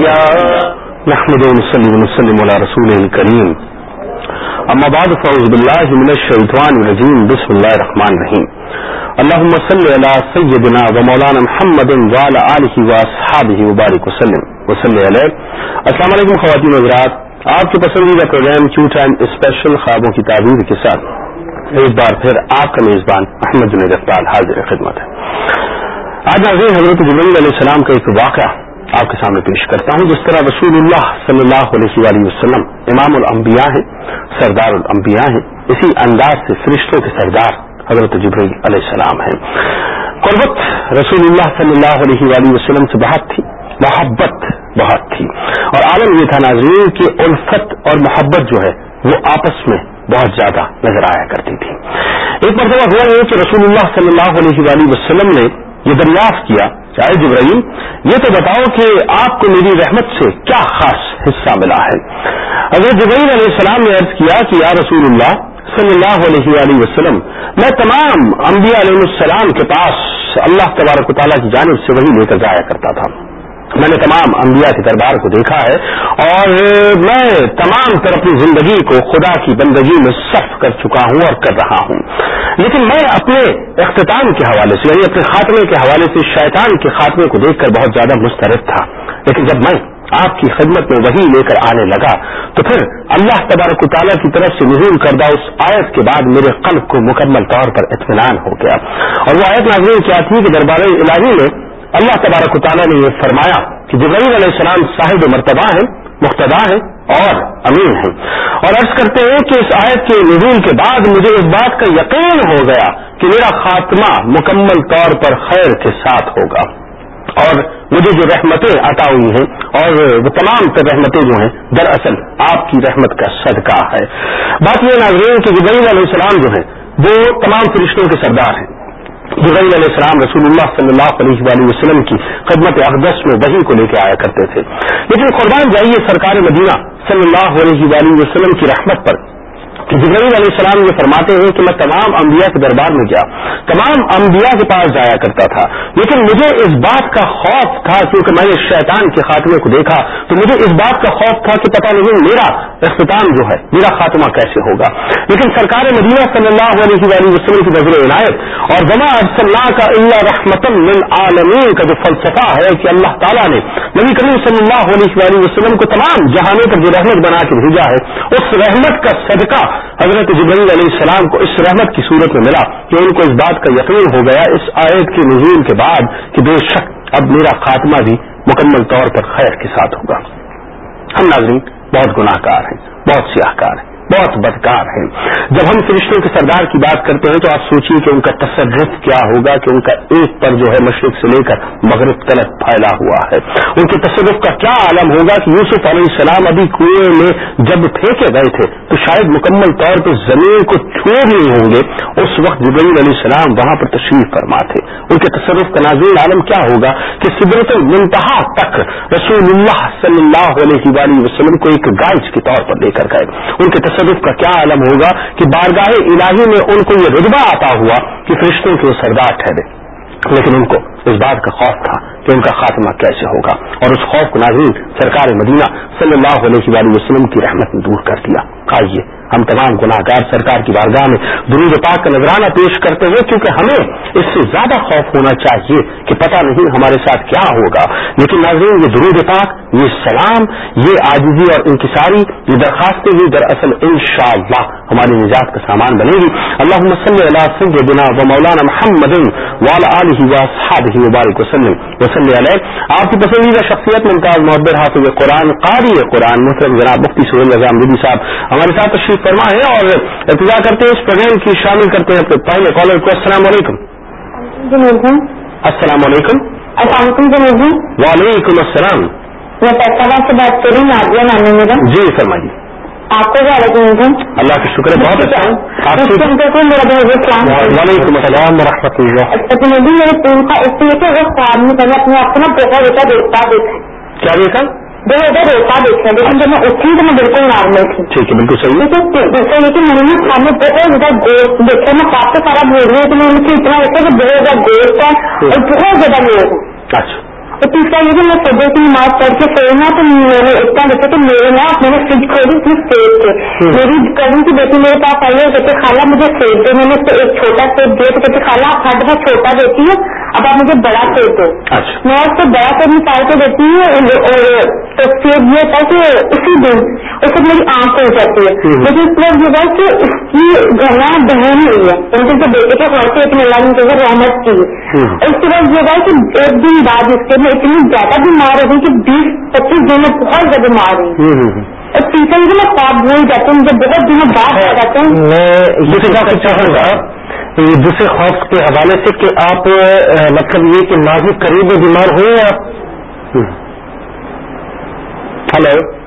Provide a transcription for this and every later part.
نحمد ونصلي ونسلم على رسول الكريم. اما بعد فاعوذ بالله من الشيطان الرجيم. بسم الله الرحمن الرحيم. اللهم صل على سيدنا ومولانا محمد وعلى اله واصحابه وبارك وسلم. وصلی علیہ السلام علیکم خواتین حضرات. آپ کے پسندیدہ پروگرام کیو ٹائم اسپیشل خوابوں کی تعبیر کے ساتھ ایک بار پھر آپ کا میزبان احمد جنید اقبال حاضر خدمت ہے. آج ناظرین حضرت جبریل علیہ السلام کا ایک واقعہ آپ کے سامنے پیش کرتا ہوں، جس طرح رسول اللہ صلی اللہ علیہ وآلہ وسلم امام الانبیاء ہیں، سردار الانبیاء ہیں، اسی انداز سے، فرشتوں کے سردار حضرت جبریل علیہ السلام ہیں۔ قربت رسول اللہ صلی اللہ علیہ وآلہ وسلم سے بہت تھی، محبت بہت تھی۔ اور عالم یہ تھا ناظرین کہ الفت اور محبت جو ہے، وہ آپس میں بہت زیادہ نظر آیا کرتی تھی۔ ایک مرتبہ ہوا ہے کہ رسول اللہ صلی اللہ علیہ وآلہ وسلم نے یہ دریافت کیا چاہے جبرائیل، یہ تو بتاؤ کہ آپ کو میری رحمت سے کیا خاص حصہ ملا ہے۔ اگر جبرائیل علیہ السلام نے عرض کیا کہ یا رسول اللہ صلی اللہ علیہ وآلہ وسلم، میں تمام انبیاء علیہ السلام کے پاس اللہ تبارک و تعالیٰ کی جانب سے وہی لے کر جایا کرتا تھا۔ میں نے تمام انبیاء کے دربار کو دیکھا ہے اور میں تمام طر اپنی زندگی کو خدا کی بندگی میں صرف کر چکا ہوں اور کر رہا ہوں۔ لیکن میں اپنے اختتام کے حوالے سے یعنی اپنے خاتمے کے حوالے سے شیطان کے خاتمے کو دیکھ کر بہت زیادہ مسترد تھا۔ لیکن جب میں آپ کی خدمت میں وہی لے کر آنے لگا، تو پھر اللہ تبارک و تعالیٰ کی طرف سے نزول کردہ اس آیت کے بعد میرے قلب کو مکمل طور پر اطمینان ہو گیا۔ اور وہ آیت ناظرین کیا تھی کہ دربار الہی میں اللہ تبارک و تعالیٰ نے یہ فرمایا کہ جبرائیل علیہ السلام صاحب مرتبہ ہیں مقتدا ہیں اور امین ہیں۔ اور عرض کرتے ہیں کہ اس آیت کے نزول کے بعد مجھے اس بات کا یقین ہو گیا کہ میرا خاتمہ مکمل طور پر خیر کے ساتھ ہوگا۔ اور مجھے جو رحمتیں عطا ہوئی ہیں اور وہ تمام تر رحمتیں جو ہیں، دراصل آپ کی رحمت کا صدقہ ہے۔ بات یہ ناظرین کہ جبرائیل علیہ السلام جو ہیں، وہ تمام فرشتوں کے سردار ہیں۔ جبرائیل علیہ السلام رسول اللہ صلی اللہ علیہ وآلہ وسلم کی خدمت اقدس میں وہی کو لے کے آیا کرتے تھے۔ لیکن قربان جائیے سرکار مدینہ صلی اللہ علیہ وآلہ وسلم کی رحمت پر۔ کہ جبرائیل علیہ السلام یہ فرماتے ہیں کہ میں تمام انبیاء کے دربار میں گیا۔ تمام انبیاء کے پاس جایا کرتا تھا۔ لیکن مجھے اس بات کا خوف تھا کیونکہ میں نے شیطان کے خاتمے کو دیکھا، تو مجھے اس بات کا خوف تھا کہ پتہ نہیں میرا اختتام جو ہے، میرا خاتمہ کیسے ہوگا۔ لیکن سرکار مدینہ صلی اللہ علیہ وآلہ وسلم کی نظر عنایت اور جمع اللہ کا اللہ رحمت عالمین کا جو فلسفہ ہے کہ اللہ تعالیٰ نے نبی کریم صلی اللہ علیہ وآلہ وسلم کو تمام جہانوں پر جو رحمت بنا کے بھیجا ہے، اس رحمت کا صدقہ حضرت جبرائیل علیہ السلام کو اس رحمت کی صورت میں ملا کہ ان کو اس بات کا یقین ہو گیا اس آیت کے نزول کے بعد کہ بے شک اب میرا خاتمہ بھی مکمل طور پر خیر کے ساتھ ہوگا۔ ہم ناظرین، بہت گناہ کار ہیں، بہت سیاہ کار ہیں۔ بہت بدکار ہیں۔ جب ہم فرشتوں کے سردار کی بات کرتے ہیں تو آپ سوچیے کہ ان کا تصرف کیا ہوگا کہ ان کا ایک پر جو ہے مشرق سے لے کر مغرب تلک پھیلا ہوا ہے۔ ان کے تصرف کا کیا عالم ہوگا کہ یوسف علیہ السلام ابھی کنویں میں جب پھینکے گئے تھے تو شاید مکمل طور پہ زمین کو چھوڑ نہیں ہوں گے۔ اس وقت جبرائیل علیہ السلام وہاں پر تشریف فرما تھے ان کے تصرف کا نازل عالم کیا ہوگا کہ سدرت المنتہا تک رسول اللہ صلی اللہ علیہ وسلم کو ایک گائز کے طور پر لے کر گئے۔ ان کے تصرف کا کیا عالم ہوگا کہ بارگاہ الہی میں ان کو یہ رتبہ آتا ہوا کہ فرشتوں کے وہ سردار ٹھہرے۔ لیکن ان کو اس بات کا خوف تھا کہ ان کا خاتمہ کیسے ہوگا اور اس خوف کو ناظرین سرکار مدینہ صلی اللہ علیہ وآلہ وسلم کی رحمت نے دور کر دیا۔ آئیے، ہم تمام گناہ گار سرکار کی بارگاہ میں درود پاک کا نذرانہ پیش کرتے ہیں کیونکہ ہمیں اس سے زیادہ خوف ہونا چاہیے کہ پتہ نہیں ہمارے ساتھ کیا ہوگا۔ لیکن ناظرین، یہ درود پاک، یہ سلام، یہ آجزی اور انکساری، یہ درخواستیں بھی دراصل انشاءاللہ ہماری نجات کا سامان بنے گی۔ اللہ صلی اللہ سیدنا و مولانا محمد والا علیہ و صحابہ مبارک وسلم. وسلم علیہ. آپ کی پسندیدہ شخصیت ممتاز محبت حافظ قرآن قاری قرآن محترم جناب مفتی سہیل نظام بدی صاحب ہمارے ساتھ تشریف فرما ہے اور ابتدا کرتے ہیں اس پروگرام کی شامل کرتے ہیں اپنے پہلے کالر کو. السلام علیکم. السلام علیکم. السلام علیکم وعلیکم السلام. میں پیسہ سے بات کر رہی ہوں میرا؟ جی فرمائیے. آپ کو وعلیکم اللہ کا شکر ہے بہت اچھا۔ وعلیکم السلام ورحمۃ اللہ۔ اچھا جنوبی میرے ٹیم کا اس لیے کہ وہ خواب میں میں اپنے آپ کو نا بہت اچھا دیکھتا دیکھا۔ کیا دیکھا؟ بہت دیکھا دیکھا لیکن جب میں اٹھی تو میں بالکل نارمل تھی۔ ٹھیک ہے بالکل صحیح ہے۔ لیکن دوسرا یہ کہ میں نے نا خواب میں بہت زیادہ گوشت دیکھا میں خواب سے سارا بھول رہی ہوں تو میں مجھے اتنا لگتا ہے کہ بہت زیادہ گوشت ہے اور بہت زیادہ لوگ اچھا۔ تو تیسرا یہ کہ میں فجر کی نماز پڑھ کے سوئی نا تو میں نے اتنا دیکھا کہ میرے نا میں نے فریج کھولی اس میں سیب تھے میری کزن کی بیٹی میرے پاس آئی ہے کہتے خالہ مجھے سیب دے میں نے اس کو ایک چھوٹا سیب دیا۔ تو کہتے خالہ آپ ہر دفعہ چھوٹا دیتی ہے اب آپ مجھے بڑا سیب دو۔ اچھا۔ میں اس کو بڑا سیب نکال کے دیتی ہوں اور سیب یہ ہوتا ہے کہ اسی دن اس وقت میری آنکھ ہو جاتی ہے۔ لیکن اس وقت یہ کہ اس کی گھنا بہن ہوئی ہے۔ ان کے بیٹے کے سے اللہ نے مجھے رحمت کی۔ اس کے بعد یہ کہ ایک دن بعد اس کے اتنی زیادہ بیمار ہو گئی کہ بیس پچیس دن میں بہت زیادہ بیمار ہوئی ہوں، ہوں، ہوں۔ اور یہ کہ میں خواب بھول جاتی ہوں مجھے بہت دنوں بعد آ جاتے ہیں۔ میں چاہوں گا دوسرے خوف کے حوالے سے کہ آپ مطلب یہ کہ نازک قریب میں بیمار ہوئے آپ؟ ہلو۔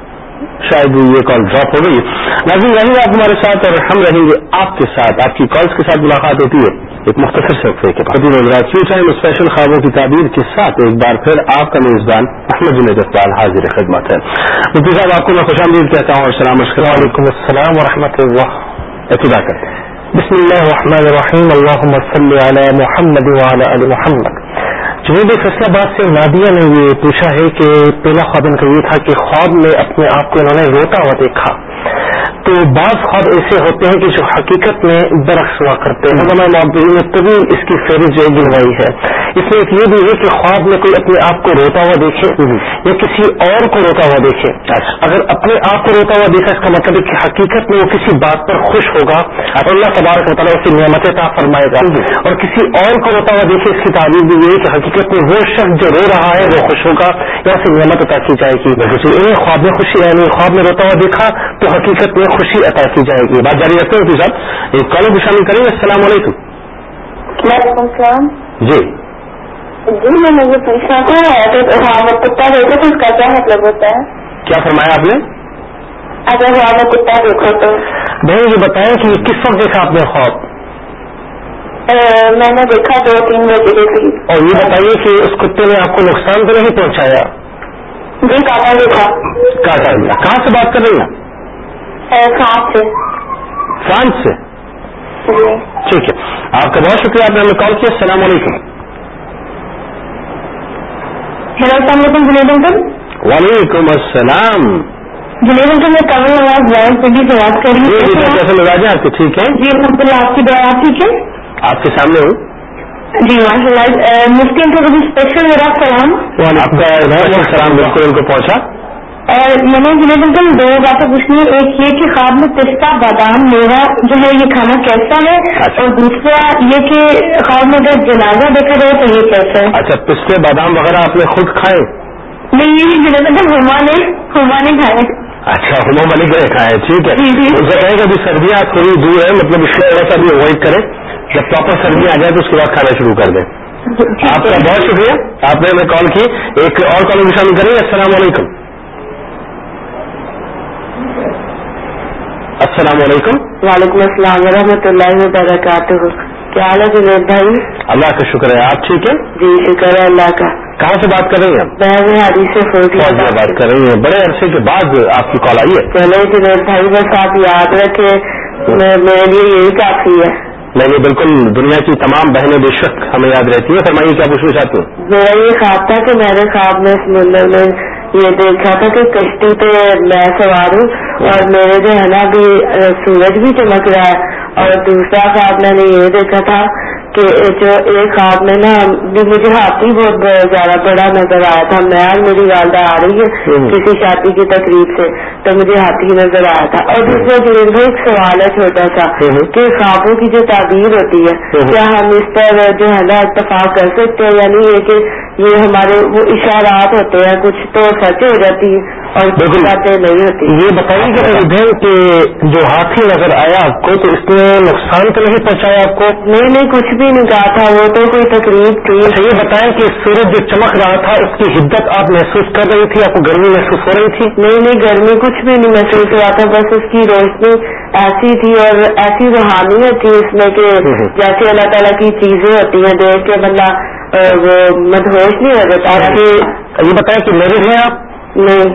شاید یہ کال ڈراپ ہو گئی۔ ناظرین رہیں آپ ہمارے ساتھ اور ہم رہیں گے آپ کے ساتھ۔ آپ کی کالز کے ساتھ ملاقات ہوتی ہے ایک مختصر سے وقفے کے بعد۔ فیو ٹائم اسپیشل خوابوں کی تعبیر کے ساتھ ایک بار پھر آپ کا میزبان احمد جنید اقبال حاضر خدمت ہے۔ مفتی صاحب آپ کو میں خوش آمدید کہتا ہوں اور سلام مشکل وعلیکم السلام ورحمۃ اللہ۔ ابتدا کرتے ہیں۔ بسم اللہ الرحمن الرحیم۔ اللہم صلی علی محمد وعلی محمد۔ جنوب فیصلہ آباد سے نادیہ نے یہ پوچھا ہے کہ پہلا خواب ان کا یہ تھا کہ خواب میں اپنے آپ کو انہوں نے روتا ہوا دیکھا۔ تو بعض خواب ایسے ہوتے ہیں کہ جو حقیقت میں برعکس ہوا کرتے ہیں۔ علماء معبرین نے طویل اس کی فہرست جو گنوائی ہے۔ اس میں ایک یہ بھی ہے کہ خواب میں کوئی اپنے آپ کو روتا ہوا دیکھے یا کسی اور کو روتا ہوا دیکھے۔ اگر اپنے آپ کو روتا ہوا دیکھا، اس کا مطلب ہے کہ حقیقت میں وہ کسی بات پر خوش ہوگا اللہ تبارک و تعالیٰ اسے نعمت عطا فرمائے گا۔ اور کسی اور کو روتا ہوا دیکھے، اس کی تعلیم بھی یہ ہے کہ حقیقت میں وہ شخص جو رو رہا ہے، وہ خوش ہوگا یا اسے نعمت عطا کی جائے گی۔ خواب میں خوشی یعنی خواب میں روتا ہوا دیکھا تو حقیقت میں خوشی عطا کی جائے گی۔ بات جاری رکھتے ہیں صاحب۔ ایک کالر بھی شامل کریں گے السلام علیکم۔ وعلیکم السلام۔ جی۔ جی میں مجھے پوچھنا تھا کتا دیکھو تو اس کا کیا مطلب ہوتا ہے؟ کیا فرمایا آپ نے؟ اگر میں کتا دیکھو تو۔ بہن یہ بتائیں کہ یہ کس وقت دیکھا آپ نے خواب؟ میں نے دیکھا دو تین بجے اور یہ بتائیے کہ اس کتے نے آپ کو نقصان تو نہیں پہنچایا؟ جی کہاں دیکھا دیا کہاں سے بات کر رہی ہیں؟ کہاں سے۔ فرانس سے؟ جی۔ ٹھیک ہے۔ آپ کا بہت شکریہ آپ نے ہمیں کال کیا۔ السلام علیکم۔ ہیلو السلام علیکم جنید انکل۔ وعلیکم السلام۔ جنید انکل میں کمل نواز پنڈی سے بات کر جی رہی جی ہوں کیسے مزاج ہے آپ کے ٹھیک ہے جی الحمد للہ آپ کی دعا آپ ٹھیک ہے؟ آپ کے سامنے ہوں؟ جی ماشاء اللہ۔ مفتی انکل کو بھی اسپیشل میرا سلام۔ آپ کا السلام بالکل ان کو پہنچا۔ میں نے جنید انکل دو باتیں پوچھنی ہے ایک یہ کہ خواب میں پستہ بادام میوہ جو ہے یہ کھانا کیسا ہے؟ اچھا۔ اور دوسرا یہ کہ خواب میں اگر جنازہ دیکھا جائے تو یہ کیسا ہے؟ اچھا پستے بادام وغیرہ آپ نے خود کھائے؟ نہیں یہ جنید انکل ہما نے ہما نے کھائے اچھا ہما ملک نے کھائے ٹھیک ہے۔ جی، جی۔ ان سے کہیں کہ ابھی سردیاں تھوڑی دور ہے مطلب اس کو تھوڑا سا بھی اوائڈ کریں۔ جب پراپر سردی آ جائے تو اس کے بعد کھانا شروع کر دیں۔ آپ کا بہت شکریہ۔ آپ نے ہمیں کال کی۔ ایک اور کال شامل کریں۔ السلام علیکم۔ السلام علیکم. وعلیکم السلام ورحمۃ اللہ وبرکاتہ. کیا حال ہے جنید بھائی؟ اللہ کا شکر ہے. آپ ٹھیک ہے جی شکر ہے اللہ کا. کہاں سے بات کر رہی ہیں؟ میں حدیث سے بات کر رہی ہیں. بڑے عرصے کے بعد آپ کی کال آئی ہے. چلے جنید بھائی بس آپ یاد رکھیں میں- میرے لیے یہی کافی ہے نہیں نہیں بالکل دنیا کی تمام بہنیں بے شک ہمیں یاد رہتی ہیں. فرمائیے کیا پوچھنا چاہتی ہوں میرا یہ خواب تھا کہ میں نے خواب میں سمندر میں یہ دیکھا تھا کہ کشتی پہ میں سوار ہوں اور میرے جو ہے نا ابھی سورج بھی چمک رہا ہے اور دوسرا خواب میں نے یہ دیکھا تھا کہ جو ایک خواب میں نا بھی مجھے ہاتھی بہت زیادہ بڑا نظر آیا تھا میں اور میری والدہ آ رہی ہے۔ کسی شادی کی تقریب سے تو مجھے ہاتھی نظر آیا تھا اور دوسرا جنید بھائی ایک سوال ہے چھوٹا سا۔ کہ خوابوں کی جو تعبیر ہوتی ہے۔ کیا ہم اس پر جو ہے نا اتفاق کر سکتے ہیں یعنی یہ کہ یہ ہمارے وہ اشارات ہوتے ہیں کچھ تو سچ ہو جاتی ہے اور بالکل۔ یہ بتائیے کہ بہن کہ جو ہاتھی نظر آیا آپ کو تو اس نے نقصان تو نہیں پہنچایا آپ کو؟ نہیں نہیں کچھ بھی نہیں کہا تھا وہ تو کوئی تقریب تھی۔ اچھا یہ بتائیں کہ سورج جو چمک رہا تھا اس کی حدت آپ محسوس کر رہی تھی؟ آپ کو گرمی محسوس ہو رہی تھی؟ نہیں نہیں گرمی کچھ بھی نہیں محسوس ہوا تھا بس اس کی روشنی ایسی تھی اور ایسی روحانیت تھی اس میں کہ۔ جیسے اللہ تعالیٰ کی چیزیں ہوتی ہیں دیکھ کے بندہ وہ مدہوش نہیں ہو جاتا۔ یہ بتائیں کہ میرڈ ہیں آپ؟ نہیں.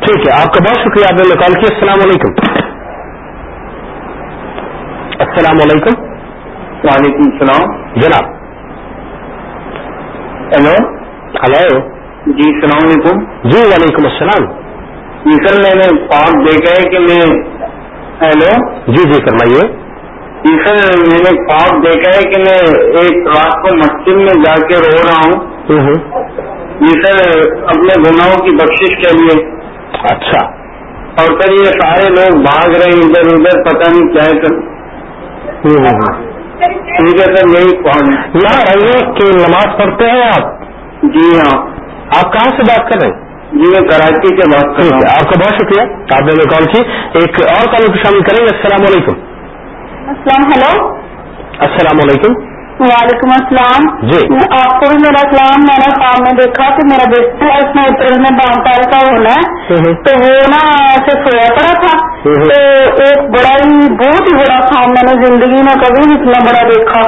ٹھیک ہے. آپ کا بہت شکریہ. آپ نے کال کیا. السلام علیکم. السلام علیکم. وعلیکم السلام. جناب. ہیلو. ہلو جی السلام علیکم. جی وعلیکم السلام. جی سر میں نے خواب دیکھا ہے کہ میں ہیلو. جی جی فرمائیے. جی سر میں نے خواب دیکھا ہے کہ میں ایک رات کو مسجد میں جا کے رو رہا ہوں. جی سر اپنے گناہوں کی بخشش کے لیے۔ اچھا۔ اور سر یہ سارے لوگ بھاگ رہے ہیں ادھر ادھر پتہ نہیں کیا ہے۔ سر ہوں ٹھیک ہے سر یہی یہاں رہیے کہ نماز پڑھتے ہیں آپ؟ جی ہاں۔ آپ کہاں سے بات کر رہے ہیں؟ جی میں کراچی سے بات کر رہا ہوں۔ آپ کا بہت شکریہ۔ آپ نے کال کی ایک اور کالوں کو شامل کریں گے۔ السلام علیکم۔ السلام ہلو السلام علیکم۔ وعلیکم السلام جی۔ آپ کو بھی میرا سلام میں نے خواب میں دیکھا کہ میرا بیٹا اس میں اپریل میں بارہ سال کا ہونا ہے تو وہ نا ایسے سویا پڑا تھا۔ تو ایک بڑا ہی بہت ہی بڑا خواب میں نے زندگی میں کبھی نہیں اتنا بڑا دیکھا۔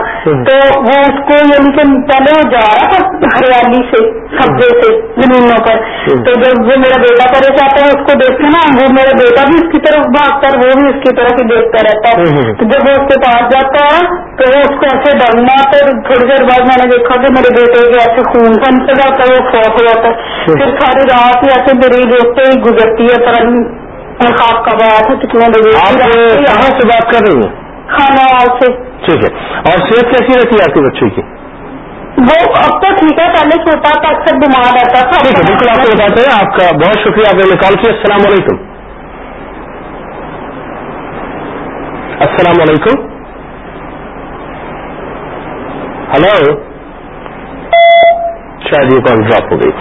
تو وہ اس کو یعنی کہ پہلے وہ جا رہا تھا ہریالی سے سبزے سے زمینوں پر۔ تو جب وہ میرا بیٹا پریش آتا ہے اس کو دیکھتے نا وہ میرا بیٹا بھی اس کی طرف بھاگتا ہے وہ بھی اس کی طرف ہی دیکھتا رہتا ہے۔ تو جب وہ اس کے پاس جاتا ہے تو وہ اس کو ایسے ڈرنا تو تھوڑی دیر بعد میں نے دیکھا کہ میرے بیٹے کے ایسے خون سے نکل جاتا ہے وہ فوت ہو جاتا ہے۔ پھر ساری رات ایسے میری دیکھتے ہی گزرتی ہے پر میں خواب کب آیا تھا کتنے بجے کہاں سے بات کر رہی ہیں؟ کھانا سے۔ ٹھیک ہے۔ اور صحت کیسی رہتی ہے آپ کے بچے کی؟ وہ اب تو ٹھیک ہے پہلے چھوٹا تھا اکثر بیمار رہتا تھا۔ ٹھیک ہے بالکل آپ کو بتاتے ہیں آپ کا بہت شکریہ آپ نے کال کیا۔ السلام علیکم۔ السلام علیکم۔ ہلو۔ شاید یہ کال ڈراپ ہو گئی۔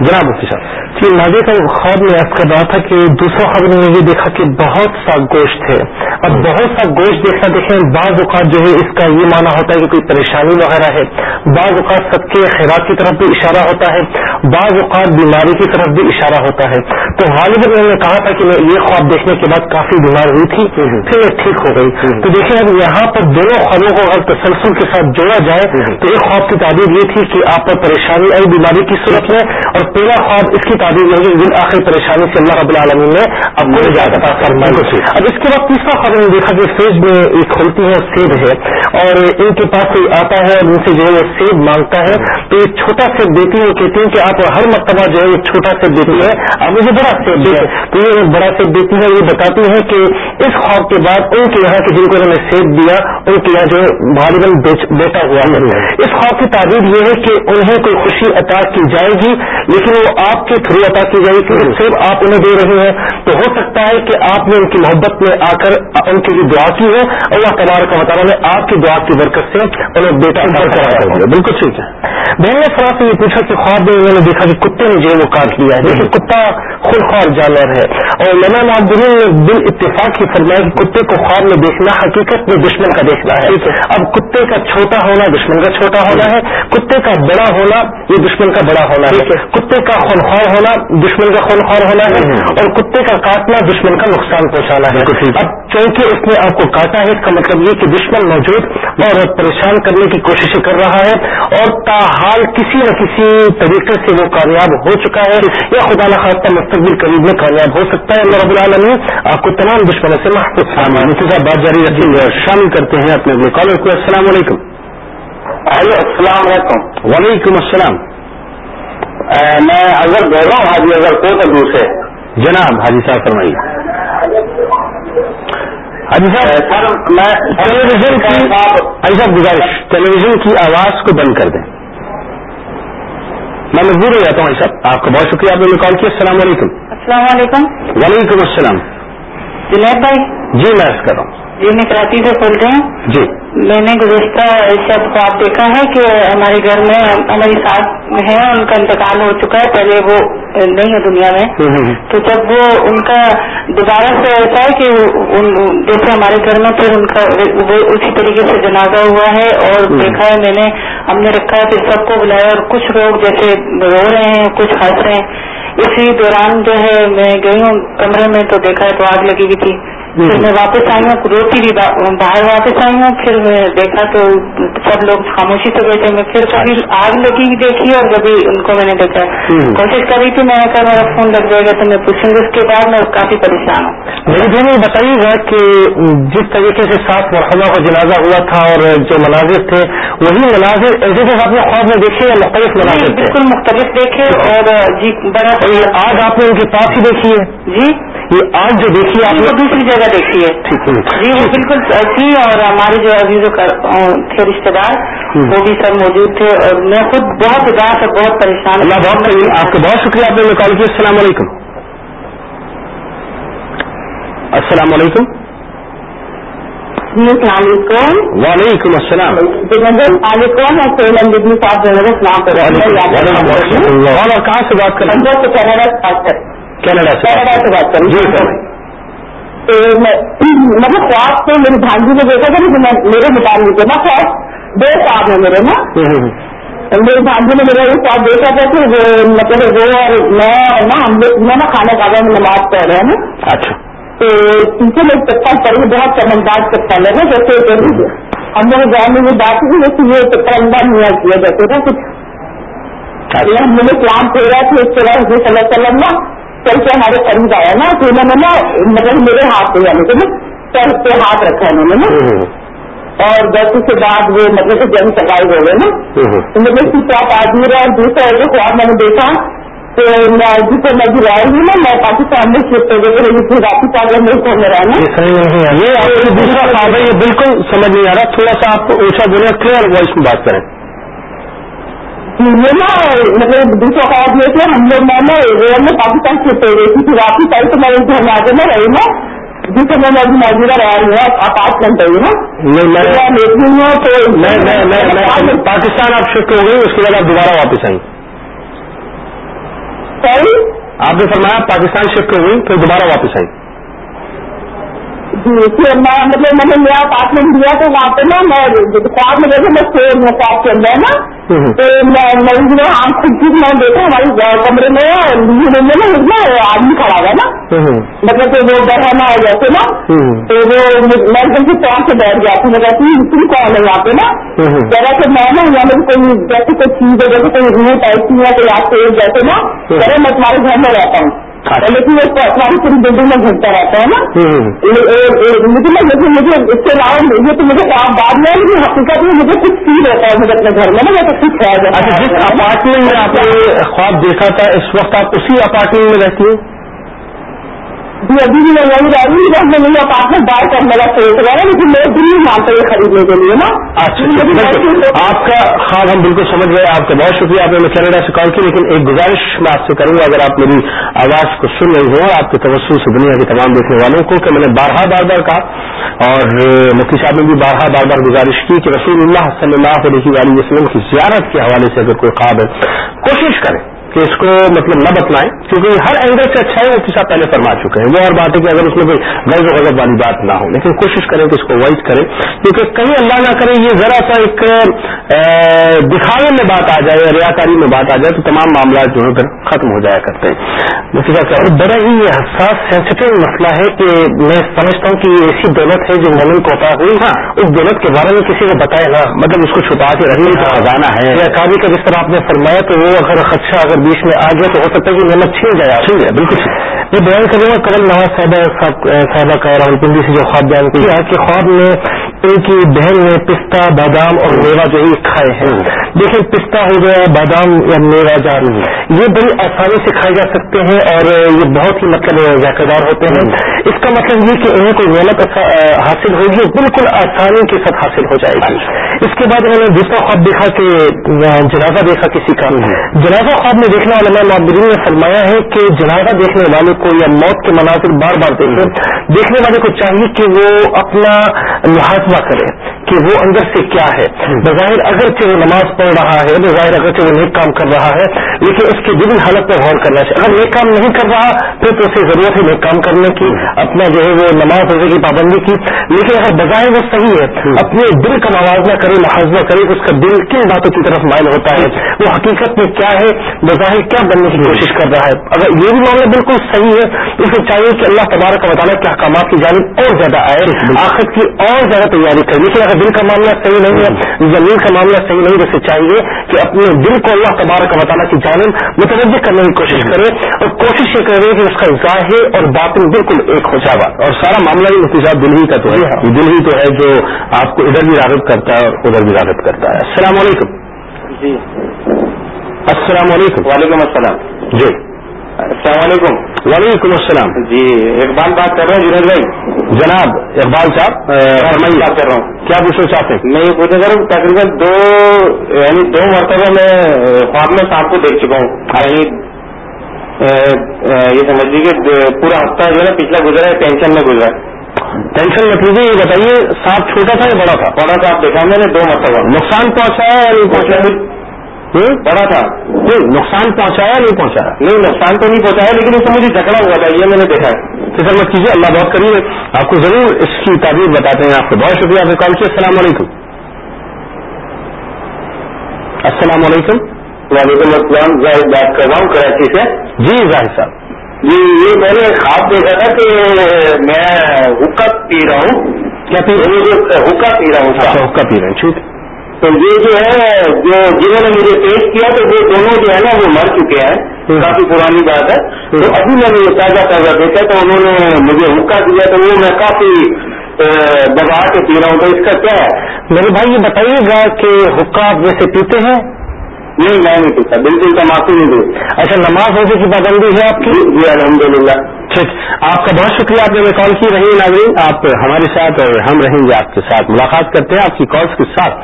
جناب مفتی صاحب جی نادے کا خواب میں عرض کر رہا تھا کہ دوسرا خواب نے یہ دیکھا کہ بہت سا گوشت ہے۔ اب بہت سا گوشت دیکھنا دیکھیں بعض اوقات جو ہے اس کا یہ مانا ہوتا ہے کہ کوئی پریشانی وغیرہ ہے۔ بعض اوقات سب کے خیرات کی طرف بھی اشارہ ہوتا ہے۔ بعض اوقات بیماری کی طرف بھی اشارہ ہوتا ہے۔ تو غالباً انہوں نے کہا تھا کہ میں یہ خواب دیکھنے کے بعد کافی بیمار ہوئی تھی پھر میں ٹھیک ہو گئی۔ تو دیکھیں اب یہاں پر دونوں خوابوں کو اگر تسلسل کے ساتھ جوڑا جائے تو ایک خواب کی تعبیر یہ تھی کہ آپ پر پریشانی آئی بیماری کی صورت میں اور پہلا خواب اس کی تعبیر یہ ہے کہ آخر پریشانی سے اللہ رب العالمین نے آپ کو نجات عطا فرمائی۔ اب اس کے بعد تیسرا خواب نے دیکھا کہ فیج میں ایک کھولتی ہے سیب ہے۔ اور ان کے پاس کوئی آتا ہے اور ان سے جو ہے وہ سیب مانگتا ہے۔ تو یہ چھوٹا سیب دیتی ہے کہتی ہیں کہ آپ ہر مرتبہ جو ہے وہ چھوٹا سیب دیتی ہے اب مجھے بڑا سیب دیا تو یہ بڑا سیب دیتی ہے یہ بتاتی ہیں کہ اس خواب کے بعد ان کے یہاں کے جن کو انہوں نے سیب دیا ان کے یہاں جو ہے غالباً بیٹا ہوا ہے۔ اس خواب کی تعبیر یہ ہے کہ انہیں کوئی خوشی عطا کی جائے گی لیکن وہ آپ کے تھرو عطا کی جائے گی کیونکہ سیب آپ انہیں دے رہے ہیں۔ تو ہو سکتا ہے کہ آپ نے ان کی محبت میں آ کر ان کی جو دعا کی ہے اللہ تبارک و تعالیٰ نے آپ کی دعا کی برکت سے انہیں بیٹا دیا بالکل ٹھیک ہے۔ بہن نے فراہ سے یہ پوچھا کہ خواب میں انہوں نے دیکھا کہ کتے نے جو وہ کاٹ لیا ہے۔ دیکھیے کتا خونخوار جانور ہے۔ اور مولانا معبدین نے بال اتفاق ہی فرمایا کہ کتے کو خواب میں دیکھنا حقیقت میں دشمن کا دیکھنا ہے۔ اب کتے کا چھوٹا ہونا دشمن کا چھوٹا ہونا ہے۔ کتے کا بڑا ہونا یہ دشمن کا بڑا ہونا ہے۔ کتے کا خونخوار ہونا دشمن کا خونخوار ہونا ہے۔ اور کتے کا کاٹنا دشمن کا نقصان پہنچانا ہے۔ اب چونکہ اس نے آپ کو کاٹا ہے اس کا مطلب یہ کہ دشمن موجود اور پریشان کرنے کی کوششیں کر رہا ہے۔ اور تاحال کسی نہ کسی طریقے سے وہ کامیاب ہو چکا ہے۔ یا خدا نخواستہ مستقبل قریب میں کامیاب ہو سکتا ہے۔ اللہ رب العالمین آپ کو تمام دشمنوں سے محفوظ بات جاری رکھیں گے شامل کرتے ہیں اپنے اپنے کالر کو السلام علیکم۔ ہیلو السلام علیکم۔ وعلیکم السلام۔ میں اگر بول رہا ہوں حاجی اگر کو تو دوسرے جناب حاجی صاحب فرمائیے۔ حاجی صاحب سر میں ٹیلی ویژن کی حاجی صاحب گزارش ٹیلی ویژن کی آواز کو بند کر دیں۔ میں مجبور ہو جاتا ہوں حاجی صاحب۔ آپ کا بہت شکریہ آپ نے کال کیا السلام علیکم۔ السلام علیکم۔ وعلیکم السلام۔ جنید بھائی۔ جی میں عرض کر رہا ہوں۔ جی میں کراچی سے بول رہی ہوں۔ جی۔ میں نے گزشتہ شب خواب دیکھا ہے کہ ہمارے گھر میں ہماری ساس ہے ان کا انتقال ہو چکا ہے پہلے وہ نہیں ہے دنیا میں۔ تو جب وہ ان کا دوبارہ سے ایسا ہے کہ جیسے ہمارے گھر میں پھر ان کا وہ اسی طریقے سے جنازہ ہوا ہے اور دیکھا ہے میں نے ہم نے رکھا ہے پھر سب کو بلایا اور کچھ لوگ جیسے رو رہے ہیں کچھ ہنس رہے ہیں۔ اسی دوران جو ہے میں گئی ہوں کمرے میں تو دیکھا ہے تو آگ لگی ہوئی تھی۔ پھر میں واپس آئی ہوں روتی بھی باہر واپس آئی ہوں پھر میں دیکھا تو سب لوگ خاموشی سے بیٹھے میں پھر کبھی آگ لگی دیکھی اور کبھی ان کو میں نے دیکھا۔ کوشش کری تھی میں نے کہا میرا فون لگ جائے گا تو میں پوچھوں گی اس کے بعد میں کافی پریشان ہوں۔ میری بہن یہ بتائیے گا کہ جس طریقے سے سات مرحلہ کا جنازہ ہوا تھا اور جو مناظر تھے وہی مناظر ایسے جیسے آپ نے خواب میں دیکھے یا مختلف مناظر تھے؟ بالکل مختلف دیکھے اور جی بڑا آگ آپ نے ان کے پاس ہی دیکھی ہے؟ جی۔ یہ آگ جو دیکھی آپ نے دوسری جگہ دیکھی ہے ٹھیک ہے۔ جی وہ بالکل تھی اور ہمارے جو عزیزوں کا تھے رشتے دار وہ بھی سب موجود تھے۔ اور میں خود بہت اداس اور بہت پریشان اللہ بہت کریم آپ کا بہت شکریہ آپ نے کال کیا۔ السلام علیکم۔ السلام علیکم۔ السلام علیکم۔ وعلیکم السلام۔ علیکم۔ صاحب کہاں سے بات کر رہے ہیں کینیڈا سے بات کر جی سر۔ تو مطلب خواب سے میری بھانجی نے دیکھا تھا کہ میں میرے مطابق نا خواب دو خواب ہیں میرے نا۔ میری بھانجی نے میرا یہ خواب دیکھا تھا کہ وہ مطلب وہ اور میں نا ہم لوگ میں نا کھانا کھا رہے ہیں نماز پڑھ رہے ہیں نا۔ اچھا۔ تو پیچھے میں چپل پڑی بہت چمکدار چپل ہے نا جیسے ہم لوگ گاؤں میں یہ بات ہے جیسے یہ چپل اندر نہیں کیا جاتے نا کچھ۔ یہ ہم نے پلان پھیرا تھا اس کے بعد حضور صلی اللہ علیہ وسلم نا چل کے ہمارے قریب آیا نا تو انہوں نے نا مطلب میرے ہاتھ پہ یعنی کہ نا چل پہ ہاتھ رکھا انہوں نے نا۔ اور دس کے بعد وہ مطلب کہ جنگ سفائی ہو گئے نا۔ تو مطلب کی کیا تعبیر ہے اور دوسرا جو خواب میں نے دیکھا تو میں جسے میں جو رہی ہوں نا میں پاکستان میں شفٹ ہو گئی تھی راپی پاگل ملک میں رہنا یہ آپ کو دوسرا خواب ہے یہ بالکل سمجھ نہیں آ رہا۔ تھوڑا سا آپ اونچا بولیں کلیئر وائس میں بات کریں۔ یہ نا مطلب دوسرا خواب یہ ہم لوگ میں نے میں پاکستان شفٹ ہو گئی تھی پھر واپس آئی تو میں اس گھر میں آگے میں رہی نا جسے میں ابھی موجودہ رہ رہی ہوں اپارٹمنٹ ہے نا نہیں ہوں تو پاکستان آپ شفٹ ہو گئی اس کے بعد آپ دوبارہ واپس آئیں۔ سوری آپ نے فرمایا پاکستان شفٹ ہو گئی پھر دوبارہ واپس آئیں۔ جی پھر میں مطلب میں نے نیا اپارٹمنٹ دیا تو وہاں پہ نا میں خواب میں میں خواب کے اندر نا تو میں مریض نے آنکھ کھڑکی سے میں دیکھا ہماری کمرے میں روم میں نا آدمی کھڑا ہوا نا۔ مطلب کہ وہ بڑھانا ہو جیسے نا۔ تو وہ میں ایک سے سے بیٹھ گیا تھا میں کہتی تم کون ہے یہاں پہ نا۔ ذرا کہ میں نا یہاں پہ کوئی جیسے کوئی چیز ہے جیسے کوئی روٹ ایسی ہے کوئی آپ پیڑ جیسے نا۔ ذرا میں تمہارے گھر میں رہتا ہوں۔ لیکن وہ ہماری پوری بلڈنگ میں گھومتا رہتا ہے نا۔ لیکن لیکن مجھے اس کے علاوہ یہ تو مجھے آپ بعد میں لیکن حقیقت میں مجھے کچھ فیل ہوتا ہے مجھے اپنے گھر میں نا جیسے کچھ ہے۔ اچھا جس اپارٹمنٹ میں آپ نے خواب دیکھا تھا اس وقت آپ اسی اپارٹمنٹ میں رہتی ہیں؟ جی ابھی بھی میں رہ رہی ہوں میں نہیں اپارٹمنٹ باہر کرنے کا سوچ رہا ہے لیکن میرے دل نہیں مانتا یہ خریدنے کے لیے نا۔ اچھا آپ کا خواب ہم بالکل سمجھ گئے آپ کا بہت شکریہ آپ نے کینیڈا سے کال کی لیکن ایک گزارش میں آپ سے کروں گا اگر آپ میری آواز کو سن رہی ہوں آپ کے توسل سے دنیا کے تمام دیکھنے والوں کو کہ میں نے بارہا بار بار کہا اور مفتی صاحب نے بھی بارہا بار بار گزارش کی کہ رسول اللہ صلی اللہ علیہ وسلم کی زیارت کے حوالے سے اگر کوئی خواب ہے کوشش کریں۔ کہ اس کو مطلب نہ بتلائیں، کیونکہ ہر اینگل سے اچھا ہے وہ صاحب پہلے فرما چکے ہیں۔ وہ اور بات ہے کہ اگر اس میں کوئی غرض و غضب والی بات نہ ہو، لیکن کوشش کریں کہ اس کو اوائڈ کریں۔ کیونکہ کہیں اللہ نہ کرے، یہ ذرا سا ایک دکھاوے میں بات آ جائے، ریاکاری میں بات آ جائے تو تمام معاملات جو ہے پھر ختم ہو جایا کرتے ہیں۔ اور بڑا ہی یہ حساس سینسیٹیو مسئلہ ہے کہ میں سمجھتا ہوں کہ یہ ایسی دولت ہے جو مومن کو عطا ہوئی۔ ہاں اس دولت کے بارے میں کسی کو بتائے نا مطلب اس کو چھپا کے رہی تو خزانہ ہے۔ یا کابی کا جس طرح آپ نے فرمایا تو وہ اگر خدشہ اگر بیچ میں آ گیا تو ہو سکتا ہے کہ نعمت چھین جائے۔ چھین جائے بالکل میں بیان کروں گا کرل نواز صاحبہ صاحبہ کا راول پنڈی سے جو خواب بیان کیا کہ خواب میں ان کی بہن نے پستہ بادام اور میوا جو ہے کھائے ہیں۔ لیکن پستہ ہو گیا بادام یا میوا جار یہ بڑی آسانی سے کھائے جا سکتے ہیں اور یہ بہت ہی مطلب ذائقہ دار ہوتے ہیں۔ اس کا مطلب یہ کہ انہیں کوئی نعمت حاصل ہوگی بالکل آسانی کے ساتھ حاصل ہو جائے گی۔ اس کے بعد انہوں نے دوسرا خواب دیکھا کہ جنازہ دیکھا کسی کا۔ جنازہ خواب میں دیکھنا علماء معبرین نے فرمایا ہے کہ جنازہ دیکھنے والے کو یا موت کے مناظر بار بار دیکھے دیکھنے والے کو چاہیے کہ وہ اپنا محاسبہ کرے۔ کہ وہ اندر سے کیا ہے؟ بظاہر اگرچہ وہ نماز پڑھ رہا ہے، بظاہر اگرچہ وہ نیک کام کر رہا ہے، لیکن اس کی دل حالت پر غور کرنا چاہیے۔ اگر نیک کام نہیں کر رہا، پھر تو اسے ضرورت ہے نیک کام کرنے کی، اپنا جو ہے وہ نماز روزے کی پابندی کی۔ لیکن اگر بظاہر وہ صحیح ہے، اپنے دل کا موازنہ کرے محاذہ کرے، اس کا دل کن باتوں کی طرف مائل ہوتا ہے، وہ حقیقت میں کیا ہے؟ بظاہر کیا بننے کی کوشش کر رہا ہے؟ اگر یہ بھی معاملہ بالکل صحیح ہے تو اسے چاہیے کہ اللہ تبارک و تعالیٰ کے احکامات کی جانب اور زیادہ آئے آخر کی اور زیادہ تیاری کرے۔ لیکن اگر دل کا معاملہ صحیح نہیں ہے زمین کا معاملہ صحیح نہیں اسے چاہیے کہ اپنے دل کو اللہ تبارک و تعالیٰ کی جانب متوجہ کرنے کی کوشش کرے اور کوشش یہ کرے کہ اس کا ظاہر اور باطن بالکل ایک ہو جائے۔ اور سارا معاملہ ہی مفتی صاحب دل ہی کا تو ہے۔ جی ہاں۔ یہ دل ہی تو ہے جو آپ کو ادھر بھی راغب کرتا ہے اور ادھر بھی راغب کرتا ہے۔ السلام علیکم۔ جی۔ السلام علیکم۔ وعلیکم السلام۔ جی۔ السلام علیکم. وعلیکم السلام. جی اقبال بات کر رہا ہوں جنید بھائی. جناب اقبال صاحب بات کر رہا ہوں. کیا پوچھنا چاہتے ہیں؟ میں یہ پوچھا کر تقریباً دو یعنی دو مرتبہ میں خواب میں صاحب کو دیکھ چکا ہوں. یعنی یہ سمجھ لیجیے کہ پورا ہفتہ جو ہے نا پچھلا گزرا ہے ٹینشن میں گزرا ہے. ٹینشن مت لیجیے یہ بتائیے سانپ چھوٹا تھا یا بڑا تھا؟ بڑا صاحب دیکھا میں نے دو مرتبہ. نقصان یا نہیں ہوں؟ بڑا تھا۔ نہیں نقصان پہنچایا یا نہیں پہنچایا۔ نہیں نقصان تو نہیں پہنچایا لیکن اس میں مجھے جھگڑا ہوا تھا یہ میں نے دیکھا ہے۔ فکر مت کیجیے اللہ بہت قریب ہے۔ آپ کو ضرور اس کی تعبیر بتاتے ہیں آپ کو۔ بہت شکریہ آپ نے کال کیا السلام علیکم۔ السلام علیکم۔ وعلیکم السلام۔ زاہد بات کر رہا ہوں کراچی سے۔ جی ظاہر صاحب۔ جی یہ میں نے خواب دیکھا تھا کہ میں حکا پی رہا ہوں۔ کیا پی؟ رہے ہیں حکا پی رہا ہوں اچھا۔ حکا پی رہے ہیں ٹھیک۔ تو یہ جو ہے جو جنہوں نے مجھے پیش کیا تو وہ دونوں جو ہے نا وہ مر چکے ہیں۔ کافی پرانی بات ہے۔ تو ابھی میں نے یہ تازہ تازہ دیکھا تو انہوں نے مجھے حکا دیا تو وہ میں کافی دبا کے پی رہا ہوں۔ تو اس کا کیا ہے؟ میرے بھائی یہ بتائیے گا کہ حکا آپ جیسے پیتے ہیں؟ نہیں میں نہیں پیتا۔ بالکل تماکو نہیں دوں اچھا نماز روزے کی پابندی ہے آپ کی؟ جی جی الحمد للہ ٹھیک۔ آپ کا بہت شکریہ آپ نے ہمیں کال کی۔ رہی ناظرین آپ ہمارے ساتھ اور ہم رہیں گے آپ کے ساتھ۔ ملاقات کرتے ہیں آپ کی کالز کے ساتھ۔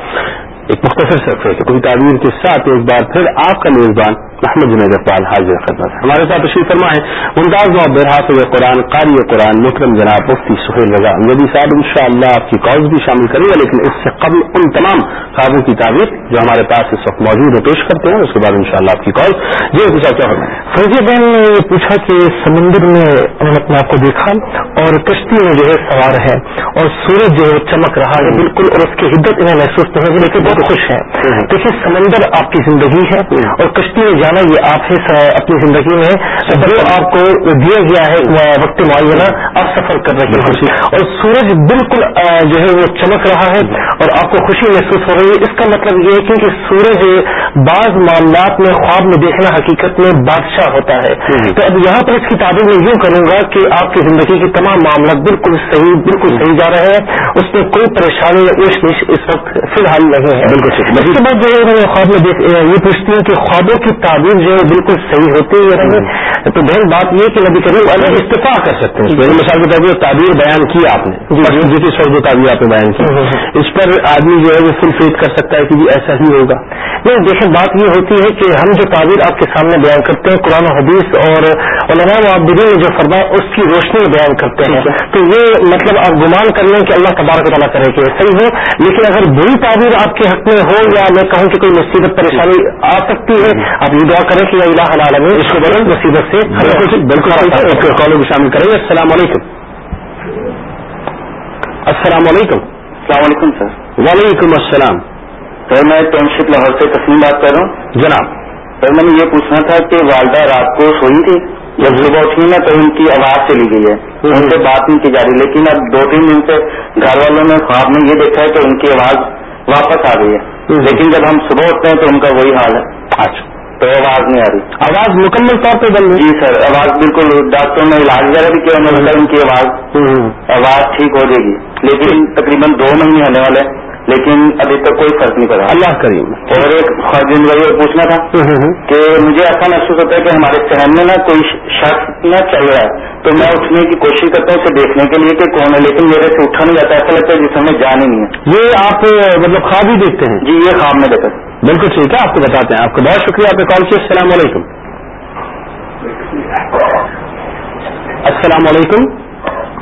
ایک مختصر سفر کوئی تعبیر کے ساتھ ایک بار پھر آپ کا میزبان محمد جنید اقبال حاضر خدمت ہمارے ساتھ تشریف فرما ہے ممتاز معبر حافظ قرآن، قاری قرآن محترم جناب مفتی سہیل رضا امجدی صاحب ان شاء اللہ آپ کی کالز بھی شامل کریں گے، لیکن اس سے قبل ان تمام خوابوں کی تعبیر جو ہمارے پاس اس وقت موجود ہے پیش کرتے ہیں، اس کے بعد ان شاء اللہ آپ کی کال جی مفتی کیا فرمائیں؟ فوجی بہن نے یہ پوچھا کہ سمندر میں انہوں نے اپنے آپ کو دیکھا۔ اور کشتی میں جو ہے سوار ہے اور سورج جو ہے چمک رہا ہے بالکل اور اس کی حدت انہیں محسوس نہیں ہوگی لیکن بہت خوش ہے دیکھیے سمندر آپ کی زندگی ہے اور کشتی میں جانا یہ آپ ہے اپنی زندگی میں جو آپ کو دیا گیا ہے وقت معینہ آپ سفر کر رہے ہیں۔ اور سورج بالکل جو ہے وہ چمک رہا ہے اور آپ کو خوشی محسوس ہو رہی ہے۔ اس کا مطلب یہ ہے کہ سورج بعض معاملات میں خواب میں دیکھنا حقیقت میں بادشاہ ہوتا ہے۔ تو اب یہاں پر اس کی تعبیر میں یوں کروں گا کہ آپ کی زندگی کے تمام معاملات بالکل صحیح بالکل صحیح جا رہے ہیں۔ اس میں کوئی پریشانی یا اوش نیش اس وقت فی الحال نہیں ہے۔ بالکل صحیح۔ اس کے بعد جو ہے میں خواب میں یہ پوچھتی ہوں کہ خوابوں کی تعبیر جو ہے بالکل صحیح ہوتی ہے تو بہن بات یہ کہ نبی کریم علیہ استفاع کر سکتے ہیں۔ میری مثال کے طور پر تعبیر بیان کی آپ نے جی۔ جس سر جو تعبیر آپ نے بیان کی۔ اس پر آدمی جو ہے وہ فل فیٹ کر سکتا ہے کہ جی ایسا ہی ہوگا۔ نہیں دیکھیں بات یہ ہوتی ہے کہ ہم جو تعبیر آپ کے سامنے بیان کرتے ہیں قرآن و حدیث اور علماء معبدین نے جو فرمایا اس کی روشنی میں بیان کرتے ہیں۔ تو یہ مطلب آپ گمان کر لیں کہ اللہ تبارک تعالیٰ کرے کہ صحیح ہو لیکن اگر بری تعبیر آپ کے حق میں ہو یا میں کہوں کہ کوئی مصیبت پریشانی آ سکتی ہے آپ یہ دعا کریں کہ یا الہ العالمین اس کو بڑے مصیبت سے بالکل کالوں کو شامل کریں۔ گے السلام علیکم۔ السلام علیکم۔ السلام علیکم سر۔ وعلیکم السلام۔ سر میں ٹاؤنشپ لاہور سے تسلیم بات کر رہا ہوں۔ جناب۔ سر میں نے یہ پوچھنا تھا کہ والدہ رات کو سوئی تھی؟ جب صبح اٹھی نا تو ان کی آواز چلی گئی ہے۔ ان سے بات نہیں کی جا رہی لیکن اب دو تین دن سے گھر والوں نے خواب میں یہ دیکھا ہے کہ ان کی آواز واپس آ گئی ہے۔ لیکن جب ہم صبح اٹھتے ہیں تو ان کا وہی حال ہے۔ اچھا تو آواز نہیں آ رہی۔ آواز مکمل طور پہ بند جی سر آواز بالکل ڈاکٹروں نے علاج وغیرہ بھی کیا ان کی آواز آواز ٹھیک ہو جائے گی۔ لیکن تقریباً دو مہینے ہونے والے ہیں۔ لیکن ابھی تک کوئی فرق نہیں پڑا۔ اللہ کریم۔ اور ایک خواجن بھائی اور پوچھنا تھا کہ مجھے ایسا محسوس ہوتا ہے کہ ہمارے شہر میں نا کوئی شخص نہ چل رہا ہے۔ تو میں اٹھنے کی کوشش کرتا ہوں اسے دیکھنے کے لیے کہ کون ہے لیکن میرے سے اٹھا نہیں جاتا ایسا لگتا ہے جس میں جان ہی نہیں ہے۔ یہ آپ مطلب خواب ہی دیکھتے ہیں۔ جی یہ خواب میں دیکھا بالکل ٹھیک ہے آپ کو بتاتے ہیں۔ آپ کا بہت شکریہ آپ نے کال کیا السلام علیکم۔ السلام علیکم۔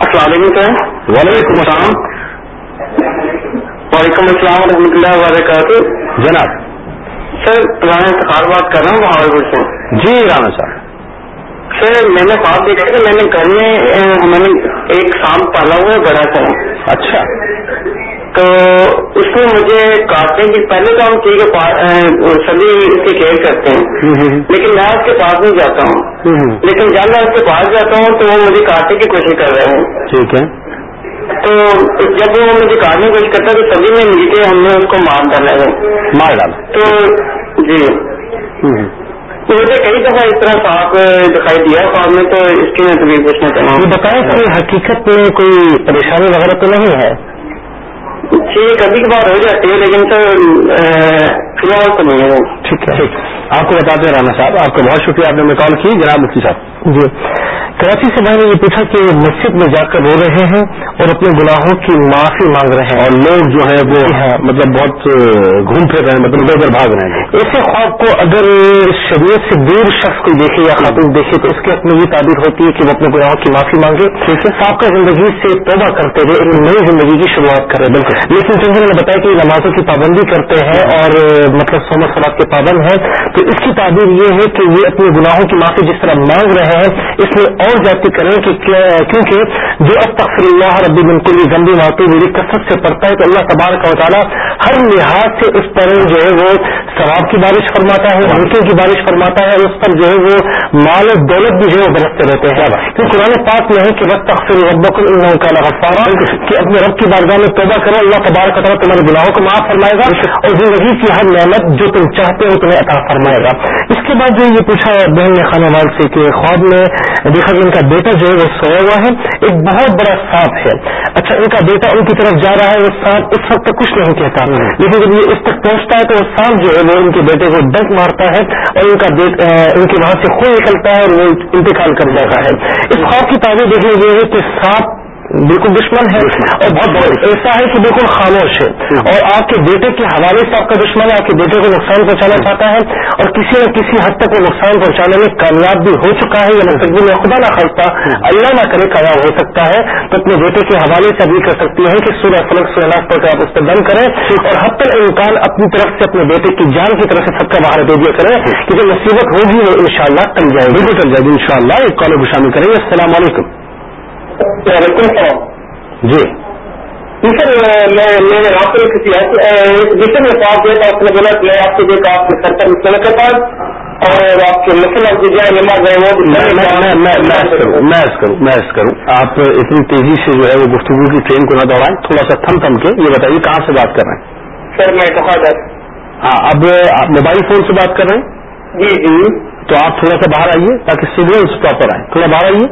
السلام علیکم سر۔ وعلیکم السلام۔ وعلیکم السلام ورحمۃ اللہ وبرکاتہ۔ جناب۔ سر پرانا انتخاب بات کر رہا ہوں بہاول سے جی رانا صاحب۔ سر میں نے خواب دیکھا کہ میں نے گھر میں میں نے ایک سانپ پالا ہوا ہے بڑا سا اچھا۔ تو اس کو مجھے کاٹنے کی پہلے تو ہم ٹھیک ہے سبھی اس کی کیئر کرتے ہیں۔ لیکن میں اس کے پاس نہیں جاتا ہوں۔ لیکن جب میں اس کے پاس جاتا ہوں تو وہ مجھے کاٹنے کی کوشش کر رہے ہیں۔ ٹھیک ہے۔ تو جب وہ مجھے کی کوشش کرتا تو سبھی میں مل کے ہم نے اس کو مار ڈالا ہے مار ڈالا تو جی۔ مجھے کئی دفعہ اس طرح صاف دکھائی دیا خواب میں تو اس کی میں تبھی پوچھنا چاہوں بتائیں کہ حقیقت میں کوئی پریشانی وغیرہ تو نہیں ہے؟ جی کبھی کبھار ہو جاتی ہے لیکن سر فی الحال تو نہیں ہے۔ ٹھیک ہے ٹھیک۔ آپ کو بتاتے ہیں رانا صاحب آپ کا بہت شکریہ آپ نے ہمیں کال کی۔ جناب مفتی صاحب۔ جی۔ کراچی سے میں نے یہ پوچھا کہ مسجد میں جا کر رو رہے ہیں اور اپنے گناہوں کی معافی مانگ رہے ہیں۔ اور لوگ جو ہے وہ جی۔ مطلب بہت گھوم پھر رہے ہیں مطلب ادھر ادھر بھاگ رہے ہیں۔ ایسے خواب کو اگر شریعت سے دور شخص کوئی دیکھے یا خاتون دیکھے تو اس کے اپنی یہ تعبیر ہوتی ہے کہ وہ اپنے گناہوں کی معافی مانگے۔ سابقہ زندگی سے توبہ کرتے ہوئے ایک نئی زندگی کی شروعات کرے۔ بالکل۔ لیکن چونکہ نے بتایا کہ نمازوں کی پابندی کرتے ہیں اور مطلب سومر سلاد کے پابند ہیں تو اس کی تعبیر یہ ہے کہ یہ اپنے گناہوں کی معافی جس طرح مانگ رہے ہیں اس میں اور جاتی کریں کہ کیونکہ جو استغفر اللہ ربی بالکل گندی معافی میری کثرت سے پڑتا ہے تو اللہ تبارک و تعالیٰ ہر لحاظ سے اس پر جو ہے وہ ثواب کی بارش فرماتا ہے ہلکے کی بارش فرماتا ہے اس پر جو ہے وہ مال و دولت بھی جو ہے وہ برستے رہتے ہیں۔ تو قرآن پاک میں ہے کہ وقت تخصر رب کا غفارا کہ اپنے رب کی بارگاہ میں توبہ کرو اللہ تبارک و تعالیٰ تمہارے گناہوں کو معاف فرمائے گا اور زندگی کی ہر نعمت جو تم چاہتے ہو تمہیں عطا فرمائے گا۔ اس کے بعد جو یہ پوچھا بہن نے خانہ وال سے کہ خواب میں دیکھا کہ ان کا بیٹا جو ہے وہ سویا ہوا ہے، ایک بہت بڑا سانپ ہے۔ اچھا ان کا بیٹا ان کی طرف جا رہا ہے، وہ سانپ اس وقت کچھ نہیں کہتا۔ لیکن جب یہ اس تک پہنچتا ہے تو وہ سانپ جو ہے وہ ان کے بیٹے کو ڈنک مارتا ہے اور ان کا ان کے وہاں سے خون نکلتا ہے اور وہ انتقال کر جاتا ہے۔ اس خواب کی تعبیر دیکھنے یہ ہے کہ سانپ بالکل دشمن ہے۔ اور بہت ایسا ہے کہ بالکل خاموش ہے۔ اور آپ کے بیٹے کے حوالے سے آپ کا دشمن ہے آپ کے بیٹے کو نقصان پہنچانا چاہتا ہے۔ اور کسی نہ کسی حد تک وہ نقصان پہنچانے میں کامیاب بھی ہو چکا ہے۔ یا مستقبل میں خدا نہ خاصتا اللہ نہ کرے کامیاب ہو سکتا ہے۔ تو اپنے بیٹے کے حوالے سے ابھی کر سکتی ہیں کہ سورہ فلک سورہ ناس پڑھ کر آپ اس پہ دم کریں۔ اور حد تک امکان اپنی طرف سے اپنے بیٹے کی جان کی طرف سے سب کا باہر دے دیا کریں کہ جو مصیبت ہوگی وہ انشاءاللہ شاء ٹل جائے گی۔ بالکل چل جائے گی ان شاء اللہ ایک کالر کو شامل کریں۔ گے السلام علیکم۔ وعلیکم السلام جی سر میں نے آپ کو کسی جسے میں خواب دیا تھا اس نے بولا کہ میں آپ کو دیکھا آپ کے سر پر مسئلہ کے پاس اور آپ کے مسئلہ جو جائے نماز ہے وہ میں کروں آپ اتنی تیزی سے جو ہے وہ گفتگو کی ٹرین کو نہ دوڑائیں تھوڑا سا تھم تھم کے یہ بتائیے کہاں سے بات کر رہے ہیں؟ سر میں ہاں اب آپ موبائل فون سے بات کر رہے ہیں؟ جی جی۔ تو آپ تھوڑا سا باہر آئیے تاکہ سگنل پراپر آئیں تھوڑا باہر آئیے۔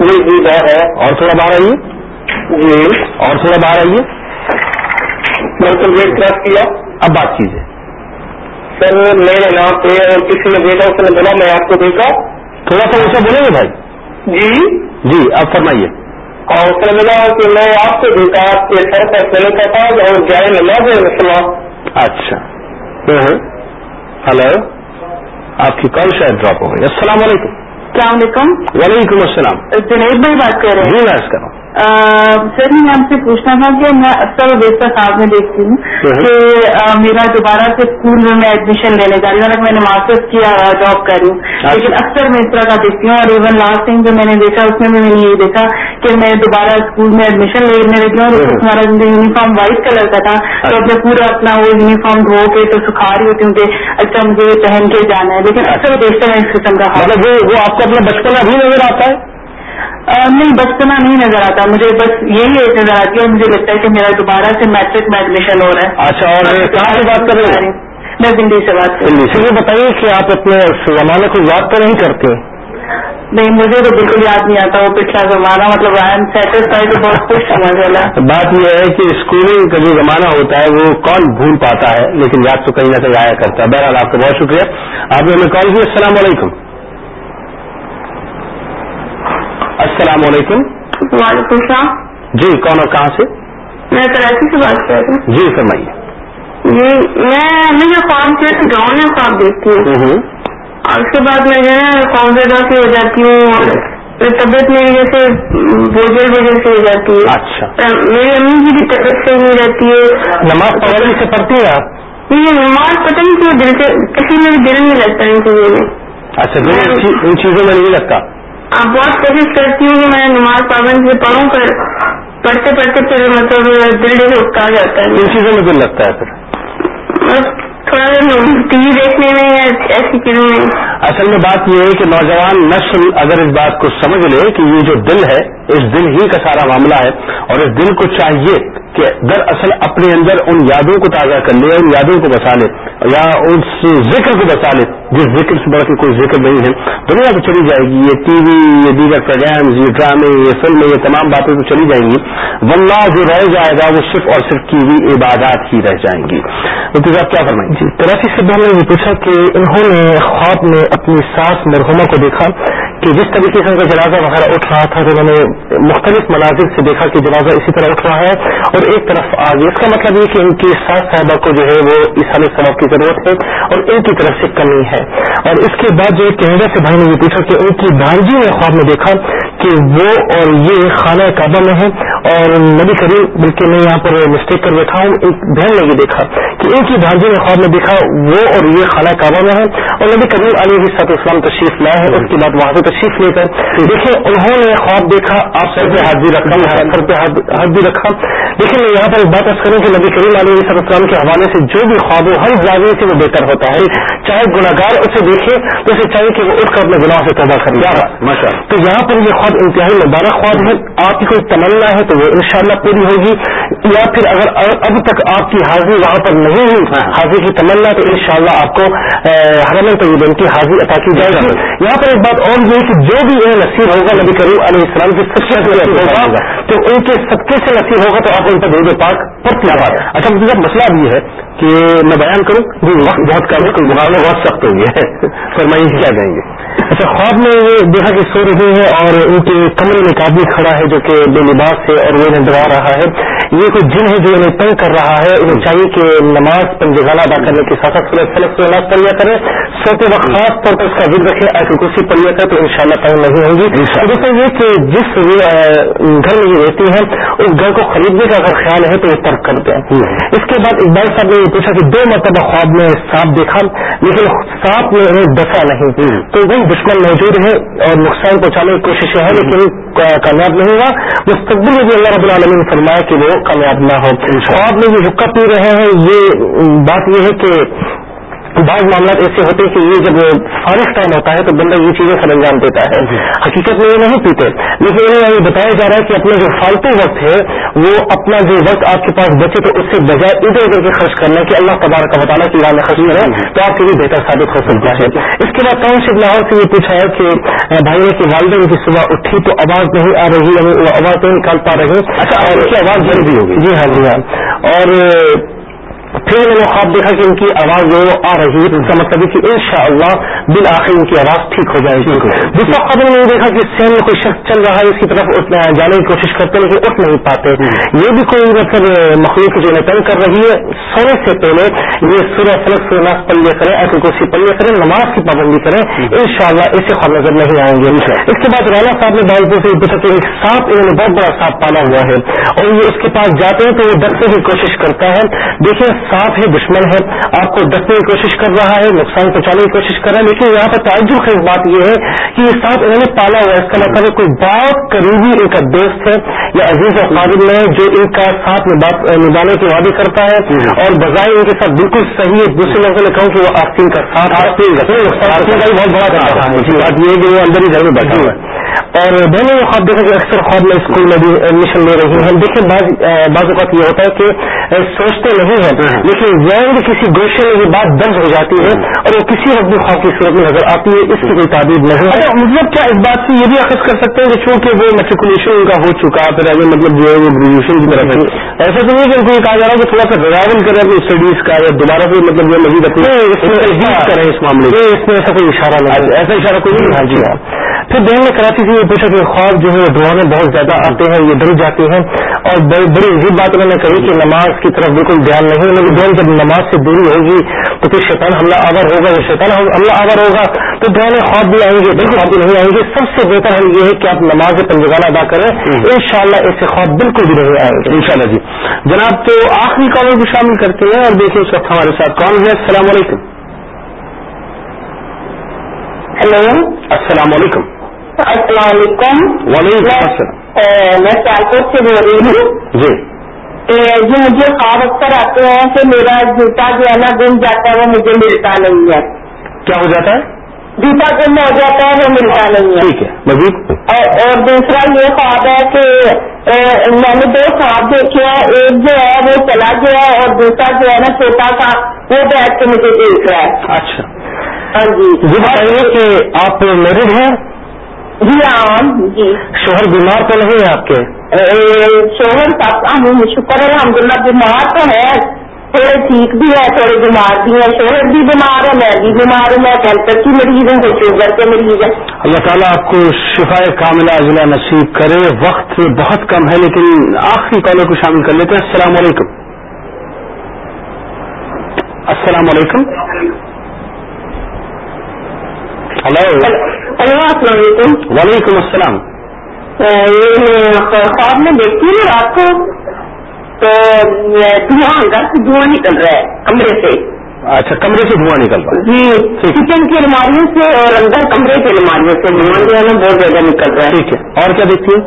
جی جی باہر ہے اور تھوڑا باہر آئیے۔ جی اور تھوڑا باہر آئیے۔ بالکل ویٹ کراس کیا۔ اب بات کیجیے۔ سر میرے نام پہ اور کسی نے دیکھا اس نے بولا میں آپ کو دیکھا۔ تھوڑا سا اونچا بولیں گے بھائی؟ جی۔ جی اب فرمائیے۔ اور اس نے بولا کہ میں آپ کو دیکھا آپ کے سر پر چلے کا تھا اور جائے نماز مسئلہ۔ اچھا۔ ہلو۔ آپ کی کال شاید ڈراپ ہو گئی۔ السلام علیکم۔ السلام علیکم. وعلیکم السلام. جنید بھائی بات کر رہے جی ہیں؟ میں ایس کر رہا ہوں. سر میں آپ سے پوچھنا تھا کہ میں اکثر بیشتر خواب میں دیکھتی ہوں کہ میرا دوبارہ سے اسکول میں میں ایڈمیشن لینے جا رہی ہوں میں نے ماسٹرس کیا جاب کر رہی ہوں۔ لیکن اکثر میں اس طرح کا دیکھتی ہوں اور ایون لاسٹ ٹائم جو میں نے دیکھا اس میں بھی میں نے یہ دیکھا کہ میں دوبارہ اسکول میں ایڈمیشن لینے لگی ہوں اور ہمارا یونیفارم وائٹ کلر کا تھا تو اب میں پورا اپنا وہ یونیفارم دھو کے تو سکھا رہی ہوتی ہوں کہ اچھا مجھے پہن کے جانا ہے۔ لیکن اکثر بیشتر میں اس قسم کا مطلب وہ آپ کو اپنا بچپن ابھی نظر آتا ہے؟ نہیں بچپنا نہیں نظر آتا۔ مجھے بس یہی ایک نظر آتی ہے اور مجھے لگتا ہے کہ میرا دوبارہ سے میٹرک میں ایڈمیشن ہو رہا ہے۔ اچھا اور کہاں سے بات کر رہے ہیں میں دلی سے بات کر رہی سے۔ یہ بتائیے کہ آپ اپنے زمانے کو یاد تو نہیں کرتے؟ ہوں نہیں مجھے تو بالکل یاد نہیں آتا۔ وہ پچھلا زمانہ مطلب آئی ایم سیٹسفائی تو بہت خوش ہوں اللہ بات یہ ہے کہ اسکولنگ کا جو زمانہ ہوتا ہے وہ کون بھول پاتا ہے؟ لیکن یاد تو کہیں نہ کہیں آیا کرتا ہے۔ بہرحال آپ کا بہت شکریہ۔ آپ نے ہمیں کال کیا السلام علیکم۔ السلام علیکم. وعلیکم السلام. جی کون اور کہاں سے؟ میں کراچی سے بات کر رہی ہوں. جی فرمائیے. جی میں ہمیں جو کیا تھا گاؤں میں خواب دیکھتی ہوں. اور اس کے بعد میں جو ہے قوم زدہ سے ہو جاتی ہوں اور طبیعت میری جیسے بوجھل بوجھل سے ہو جاتی ہے. اچھا. میری امی کی بھی طبیعت صحیح نہیں رہتی ہے. نماز پابندی سے پڑھتی ہیں آپ؟ یہ نماز پتہ نہیں کیوں دل سے کسی میں بھی دل نہیں لگتا ان چیزوں میں. اچھا ان چیزوں میں نہیں لگتا؟ آپ بہت کوشش کرتی ہوں کہ میں نماز پابند سے پڑھوں پر پڑھتے پڑھتے پھر مطلب دل دل اٹھا جاتا ہے۔ ان چیزوں میں دل لگتا ہے پھر۔ تھوڑا ٹی وی دیکھنے میں یا ایسی چیزوں میں۔ اصل میں بات یہ ہے کہ نوجوان نسل اگر اس بات کو سمجھ لے کہ یہ جو دل ہے اس دل ہی کا سارا معاملہ ہے اور اس دل کو چاہیے کہ دراصل اپنے اندر ان یادوں کو تازہ کر لے، ان یادوں کو بسا لے یا اس ذکر کو بسا لے، جس ذکر سے بڑھ کے کوئی ذکر نہیں ہے۔ دنیا تو چلی جائے گی، یہ ٹی وی، یہ دیگر پروگرامز یہ ڈرامے یہ فلمیں یہ تمام باتیں تو چلی جائیں گی۔ واللہ جو رہ جائے گا وہ صرف اور صرف کی ہوئی عبادات ہی رہ جائیں گی۔ تو آپ کیا فرمائیں؟ جی کراچی سے نے یہ پوچھا کہ انہوں نے خواب میں اپنی ساس مرحوما کو دیکھا کہ جس طریقے سے ان کا جنازہ وغیرہ اٹھ رہا تھا، تو انہوں نے مختلف مناظر سے دیکھا کہ جنازہ اسی طرح اٹھ رہا ہے اور ایک طرف آگے۔ اس کا مطلب یہ کہ ان کی ساس صاحبہ کو جو ہے وہ عیسال ثواب کی ضرورت ہے اور ان کی طرف سے کمی ہے۔ اور اس کے بعد جو کینیڈا سے بھائی نے یہ پوچھا کہ ان کی بھانجی نے خواب میں دیکھا کہ وہ اور یہ خانہ کعبہ میں ہے اور نبی کریم، بلکہ میں یہاں پر مسٹیک کر بیٹھا ہوں، ایک بہن نے یہ دیکھا کہ ان کی بھانجی نے خواب میں دیکھا وہ اور یہ خانہ کعبہ میں ہے۔ اور نبی کریم علیہ سات اسلام تشریف لائے ہیں اس کے بعد وہاں سے تشریف لے کر۔ دیکھیں انہوں نے خواب دیکھا آپ سر پہ ہاتھ بھی رکھا سر پہ ہاتھ بھی رکھا۔ لیکن میں یہاں پر ایک بات کروں کہ نبی کریم علیہ صلاح السلام کے حوالے سے جو بھی خواب ہو ہر زاویے سے وہ بہتر ہوتا ہے۔ چاہے گناگار اسے دیکھے تو اسے چاہیے کہ وہ اٹھ کر اپنے گناہ سے توبہ کر لیا ماشاء تو یہاں پر یہ خواب انتہائی مبارک خواب ہے۔ آپ کی کوئی تمنا ہے تو وہ انشاءاللہ پوری ہوگی۔ یا پھر اگر اب تک آپ کی حاضری وہاں پر نہیں ہوئی حاضری کی تمنا تو انشاءاللہ آپ کو حرمن طیبین کی حاضری عطا کی جائے گی۔ یہاں پر ایک بات اور یہ ہے کہ جو بھی انہیں نصیب ہوگا نبی کریم علیہ السلام کی سب سے نصیب ہوگا تو ان کے صدقے سے نصیب ہوگا تو آپ ان پر درود پاک پڑھتے ہیں اچھا مطلب مسئلہ یہ ہے کہ میں بیان کروں۔ جی وقت بہت کم ہے کوئی مقابلہ بہت سخت ہو گیا ہے۔ فرمائیے کیا کہیں گے؟ اچھا خواب میں یہ دیکھا کہ سو رہی ہے اور ان کے کمرے میں ایک آدمی کھڑا ہے جو کہ بے لباس ہے اور وہ انہیں ڈرا رہا ہے۔ یہ کوئی جن ہے جو انہیں تنگ کر رہا ہے؟ انہیں چاہیے کہ نماز پنجگانہ ادا کرنے کے ساتھ ساتھ فلک فلک سے نماز پڑھ لیا کرے سوتے وقت خاص طور پر اس کا ذکر رکھے ایسی کرسی پڑھ لیا کرے تو ان شاء اللہ تنگ نہیں ہوں گی دوسرا یہ کہ جس گھر میں یہ رہتی ہیں اس گھر کو خریدنے کا اگر خیال ہے تو یہ ترک کر دیں۔ اس کے بعد اقبال صاحب نے یہ پوچھا کہ دو مرتبہ خواب میں سانپ دیکھا لیکن سانپ نے انہیں ڈسا نہیں۔ تو وہی دشمن موجود ہے اور نقصان پہنچانے کی کوشش ہے، لیکن کامیاب نہیں ہوا۔ مستقبل میں بھی اللہ رب العالمین فرمایا کہ وہ کامیاب نہ ہو۔ آپ نے یہ حکا پی رہے ہیں، یہ بات یہ ہے کہ بعض معاملات ایسے ہوتے ہیں کہ یہ جب فارغ ٹائم ہوتا ہے تو بندہ یہ چیزیں سر انجام دیتا ہے۔ حقیقت میں یہ نہیں پیتے۔ لیکن انہیں یہ بتایا جا رہا ہے کہ اپنا جو فالتو وقت ہے وہ اپنا جو وقت آپ کے پاس بچے تو اس سے بجائے ادھر ادھر کے خرچ کرنا کہ اللہ تبارک کا بتانا کہ میں خرچ کریں تو آپ کے لیے بہتر ثابت ہو سکتا ہے۔ اس کے بعد ٹاؤن شپ لاہور سے یہ پوچھا ہے کہ بھائی نے کہ والدین کی صبح اٹھی تو آواز نہیں آ رہی یعنی وہ آواز نہیں نکال پا رہے اچھا آواز جلدی ہوگی جی ہاں جی ہاں۔ اور پھر میں نے خواب دیکھا کہ ان کی آواز جو آ رہی ہے اس کا مطلب ہے کہ ان شاء اللہ بالآخر ان کی آواز ٹھیک ہو جائے گی۔ دوسرا خواب میں نے دیکھا کہ سین میں کوئی شخص چل رہا ہے اس کی طرف جانے کی کوشش کرتے لیکن اٹھ نہیں پاتے۔ یہ بھی کوئی مطلب مخلوق جو تنگ کر رہی ہے۔ سونے سے پہلے یہ سورہ فلک سورہ لیا کریں ایسے پڑھ لیا کریں نماز کی پابندی کریں ان شاء اللہ ایسے خواب نظر نہیں آئیں گے۔ اس کے بعد رانا صاحب نے بھائی سے پوچھا کہ ایک سانپ انہوں نے بہت بڑا سانپ پالا ہوا ہے اور یہ اس کے پاس جاتے ہیں تو وہ ڈرنے کی کوشش کرتا ہے۔ دیکھیں سانپ ہے دشمن ہے آپ کو ڈسنے کی کوشش کر رہا ہے نقصان پہنچانے کی کوشش کر رہا ہے لیکن یہاں پر تعجب خیز بات یہ ہے کہ یہ سانپ انہوں نے پالا ہوا ہے۔ اس کا مطلب ہے کوئی بہت قریبی ان کا دوست ہے یا عزیز قابل ہے جو ان کا ساتھ نبھانے کے وعدے کرتا ہے۔ اور بظاہر ان کے ساتھ بالکل صحیح ہے۔ دوسرے لوگوں نے کہوں کہ وہ آستین کا ساتھ آستین کا بہت بڑا کر رہا ہے۔ بات یہ ہے کہ وہ اندر ہی گھر میں بیٹھا ہوا ہے۔ اور میں یہ خواب دیکھا کہ اکثر خواب میں اسکول میں بھی ایڈمیشن لے رہی ہیں۔ دیکھیں بعض اوقات یہ ہوتا ہے کہ سوچتے نہیں ہیں۔ لیکن ذہن کسی گوشے میں یہ بات درج ہو جاتی ہے اور وہ کسی وقت بھی خواب کی صورت میں نظر آتی ہے اس کی کوئی تعبیر نہیں ہے۔ مطلب کیا اس بات سے یہ بھی اخذ کر سکتے ہیں کہ چونکہ وہ میٹریکولیشن ان کا ہو چکا پھر آگے مطلب جو ہے وہ گریجویشن کی طرف ایسا تو نہیں کہ ان کو یہ کہا جا رہا ہے کہ تھوڑا سا ریوائول کریں اپنی اسٹڈیز کا یا دوبارہ سے مطلب جو مزید اپنے کریں اس معاملے میں اس میں ایسا کوئی اشارہ نہیں ایسا اشارہ کوئی نہیں ہاں جی۔ ہاں پھر بہن نے کراچی سے یہ پوچھا کہ خواب جو ہے دعا میں بہت زیادہ آتے ہیں یہ ڈر جاتے ہیں۔ اور بڑی عجیب بات انہوں نے کہی کہ نماز کی طرف بالکل دھیان نہیں ہے لیکن بہن جب نماز سے دوری ہوگی تو پھر شیطان حملہ آور ہوگا جب شیطان حملہ آور ہوگا تو بہنیں خواب بھی آئیں گے۔ بالکل خواب بھی نہیں آئیں گے۔ سب سے بہتر حل یہ ہے کہ آپ نماز پنجگانہ ادا کریں۔ ان شاء اللہ ایسے خواب بالکل بھی نہیں آئیں گے۔ ان شاء اللہ جی۔ جناب تو آخری کالر بھی شامل کرتے ہیں اور دیکھیں اس وقت ہمارے ساتھ کون ہے۔ السلام علیکم۔ ہیلو۔ السلام علیکم۔ السلام علیکم وعلیکم السلام میں سیالکوٹ سے بول رہی ہوں جی. یہ مجھے خواب اکثر آتے ہیں کہ میرا جوتا جو ہے نا گم جاتا ہے وہ مجھے ملتا نہیں ہے۔ کیا ہو جاتا ہے؟ جوتا گم ہو جاتا ہے وہ ملتا نہیں ہے۔ ٹھیک ہے مزید۔ اور دوسرا یہ خواب ہے کہ میں نے دو خواب دیکھے ہیں ایک جو ہے وہ چلا گیا ہے اور دوسرا جو ہے نا چھوٹا سا وہ بیٹھ کے مجھے دیکھ رہا ہے۔ اچھا۔ ہاں جی۔ یہ بتائیے کہ آپ میرڈ ہیں؟ جی ہاں جی۔ شوہر بیمار تو نہیں ہے آپ کے؟ شوہر شکر الحمد للہ بیمار تو ہے۔ تھوڑے ٹھیک بھی ہے تھوڑے بیمار بھی ہیں۔ شوہر بھی بیمار ہے میں بھی بیمار ہوں میں کینسر کی مریض ہوں شوگر کے مریض ہے اللہ تعالیٰ آپ کو شفا کاملہ اضلاع نصیب کرے۔ وقت بہت کم ہے لیکن آخری کالر کو شامل کر لیتے ہیں۔ السلام علیکم۔ السلام علیکم۔ ہلو ہلو السلام علیکم. وعلیکم السلام. خواب میں دیکھتی ہوں رات کو. تو دھواں گھر سے دھواں نکل رہا ہے کمرے سے. اچھا کمرے سے دھواں نکل رہا جی کچن کی الماریوں سے اور اندر کمرے کی الماریوں سے. دھواں جو ہے نا بہت زیادہ نکل رہا ہے. ٹھیک ہے. اور کیا دیکھتی اور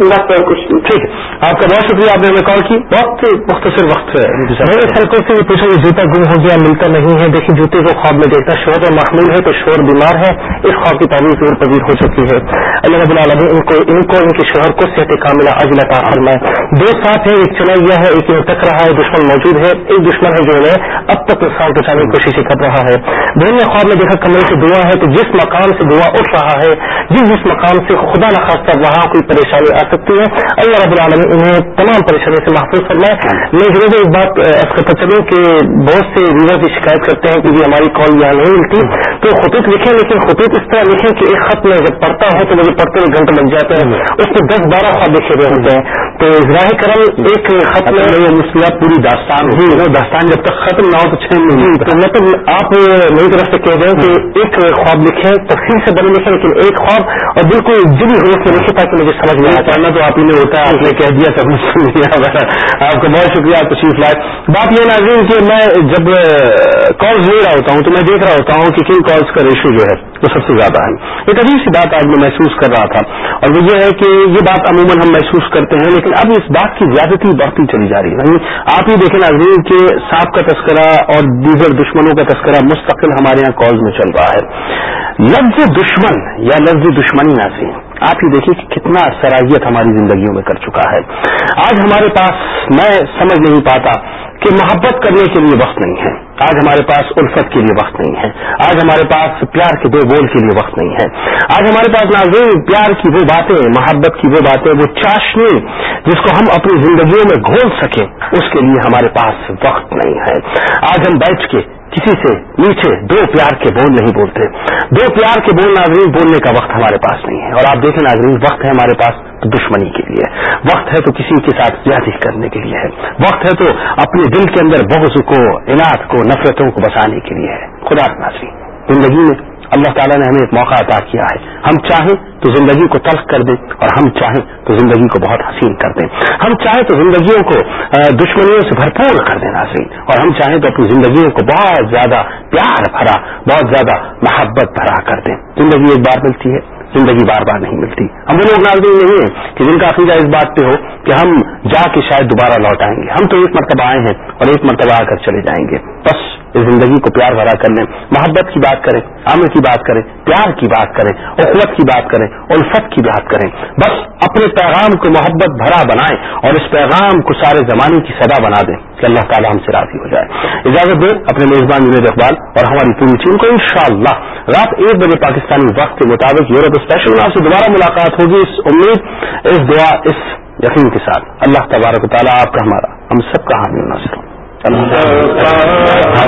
کچھ ٹھیک آپ کا بہت شکریہ آپ نے ہمیں کال کی۔ بہت مختصر وقت ہے۔ میں اس حلقوں سے یہ پوچھا کہ جوتا گم ہو گیا ملتا نہیں ہے۔ دیکھیے جوتے کو خواب میں دیکھتا شور پر محمول ہے تو شور بیمار ہے۔ اس خواب کی تعبیر زور پذیر ہو چکی ہے۔ اللہ رب العالمین ان کو ان کو ان کے شوہر کو صحت کاملہ اجلا تعفر میں دو ساتھ ہیں ایک چلا گیا ہے ایک تک رہا ہے دشمن موجود ہے۔ ایک دشمن ہے جو ہے اب تک نقصان پہنچانے کی کوشش کر رہا ہے۔ بہن نے خواب میں دیکھا کمرے سے دعا ہے تو جس مقام سے دعا اٹھ رہا ہے جس جس مقام سے خدا نخواستہ وہاں کوئی پریشانی سکتی ہے۔ اللہ رب العالمین انہیں تمام پریشانی سے محفوظ فرمائے۔ میں ضرور ایک بات ایسا کرتا چلوں کہ بہت سے ویور کی شکایت کرتے ہیں کہ ہماری کال یہاں نہیں ملتی۔ تو خطوط لکھیں لیکن خطوط اس طرح لکھیں کہ ایک خط میں جب پڑھتا ہوں تو مجھے پڑھتے ہوئے گھنٹے لگ جاتے ہیں۔ اس میں دس بارہ خواب لکھے ہوئے ہوتے ہیں۔ تو ظاہر کرم ایک خط میں یہ مسئلہ پوری داستان ہوگی وہ داستان جب تک ختم نہ ہو تو چھ جی مہینے تو مطلب آپ میری طرف سے کہہ رہے ہیں کہ ایک خواب لکھیں تفصیل سے بڑے لکھیں لیکن ایک خواب اور بالکل جبھی حروف میں لکھیں تاکہ مجھے سمجھ میں آ جائے۔ پڑھنا تو آپ ہی نے ہوتا ہے، آپ نے کہہ دیا تب نے سن لیا۔ آپ کا بہت شکریہ، آپ تشریف لائے۔ بات یہ ناظرین کہ میں جب کالز لے رہا ہوتا ہوں تو میں دیکھ رہا ہوتا ہوں کہ کن کالز کا ریشو جو ہے وہ سب سے زیادہ ہے۔ ایک عجیب سی بات آج میں محسوس کر رہا تھا اور وہ یہ ہے کہ یہ بات عموماً ہم محسوس کرتے ہیں، لیکن اب اس بات کی زیادتی بڑھتی چلی جا رہی ہے۔ یعنی آپ یہ دیکھیں ناظرین کہ سانپ کا تذکرہ اور دیگر دشمنوں کا تذکرہ مستقل ہمارے یہاں کالز میں چل رہا ہے۔ لفظ دشمن یا لفظ دشمنی ناظرین آپ ہی دیکھیے کہ کتنا صلاحیت ہماری زندگیوں میں کر چکا ہے۔ آج ہمارے پاس میں سمجھ نہیں پاتا کہ محبت کرنے کے لیے وقت نہیں ہے۔ آج ہمارے پاس الفت کے لیے وقت نہیں ہے۔ آج ہمارے پاس پیار کے دو بول کے لیے وقت نہیں ہے۔ آج ہمارے پاس ناظرین پیار کی وہ باتیں، محبت کی وہ باتیں، وہ چاشنی جس کو ہم اپنی زندگیوں میں گھول سکیں، اس کے لیے ہمارے پاس وقت نہیں ہے۔ آج ہم بیٹھ کے کسی سے نیچے دو پیار کے بول نہیں بولتے۔ دو پیار کے بول ناظرین بولنے کا وقت ہمارے پاس نہیں ہے۔ اور آپ دیکھیں ناظرین وقت ہے ہمارے پاس دشمنی کے لیے۔ وقت ہے تو کسی کے ساتھ زیادتی کرنے کے لیے۔ ہے وقت ہے تو اپنے دل کے اندر بغض کو، انعت کو، نفرتوں کو بسانے کے لیے۔ ہے خدا ناظرین زندگی میں اللہ تعالیٰ نے ہمیں ایک موقع عطا کیا ہے۔ ہم چاہیں تو زندگی کو تلخ کر دیں اور ہم چاہیں تو زندگی کو بہت حسین کر دیں۔ ہم چاہیں تو زندگیوں کو دشمنیوں سے بھرپور کر دیں، ناظرین۔ اور ہم چاہیں تو اپنی زندگیوں کو بہت زیادہ پیار بھرا، بہت زیادہ محبت بھرا کر دیں۔ زندگی ایک بار ملتی ہے، زندگی بار بار نہیں ملتی۔ ہم وہ لوگ ناظرین نہیں ہیں کہ جن کا عقیدہ اس بات پہ ہو کہ ہم جا کے شاید دوبارہ لوٹ آئیں گے۔ ہم تو ایک مرتبہ آئے ہیں اور ایک مرتبہ آ کر چلے جائیں گے۔ بس زندگی کو پیار بھرا کر لیں محبت کی بات کریں عامر کی بات کریں، پیار کی بات کریں، اخوت کی بات کریں، الفت کی بات کریں۔ بس اپنے پیغام کو محبت بھرا بنائیں اور اس پیغام کو سارے زمانے کی صدا بنا دیں کہ اللہ تعالیٰ ہم سے راضی ہو جائے۔ اجازت دیں اپنے میزبان جنید اقبال اور ہماری پوری ٹیم کو انشاءاللہ رات ایک بجے پاکستانی وقت کے مطابق یورپ اسپیشل آپ سے دوبارہ ملاقات ہوگی۔ اس امید، اس دعا، اس یقین کے ساتھ۔ اللہ تبارک و تعالیٰ آپ کا ہمارا، ہم سب کا حامی ناصر اللہ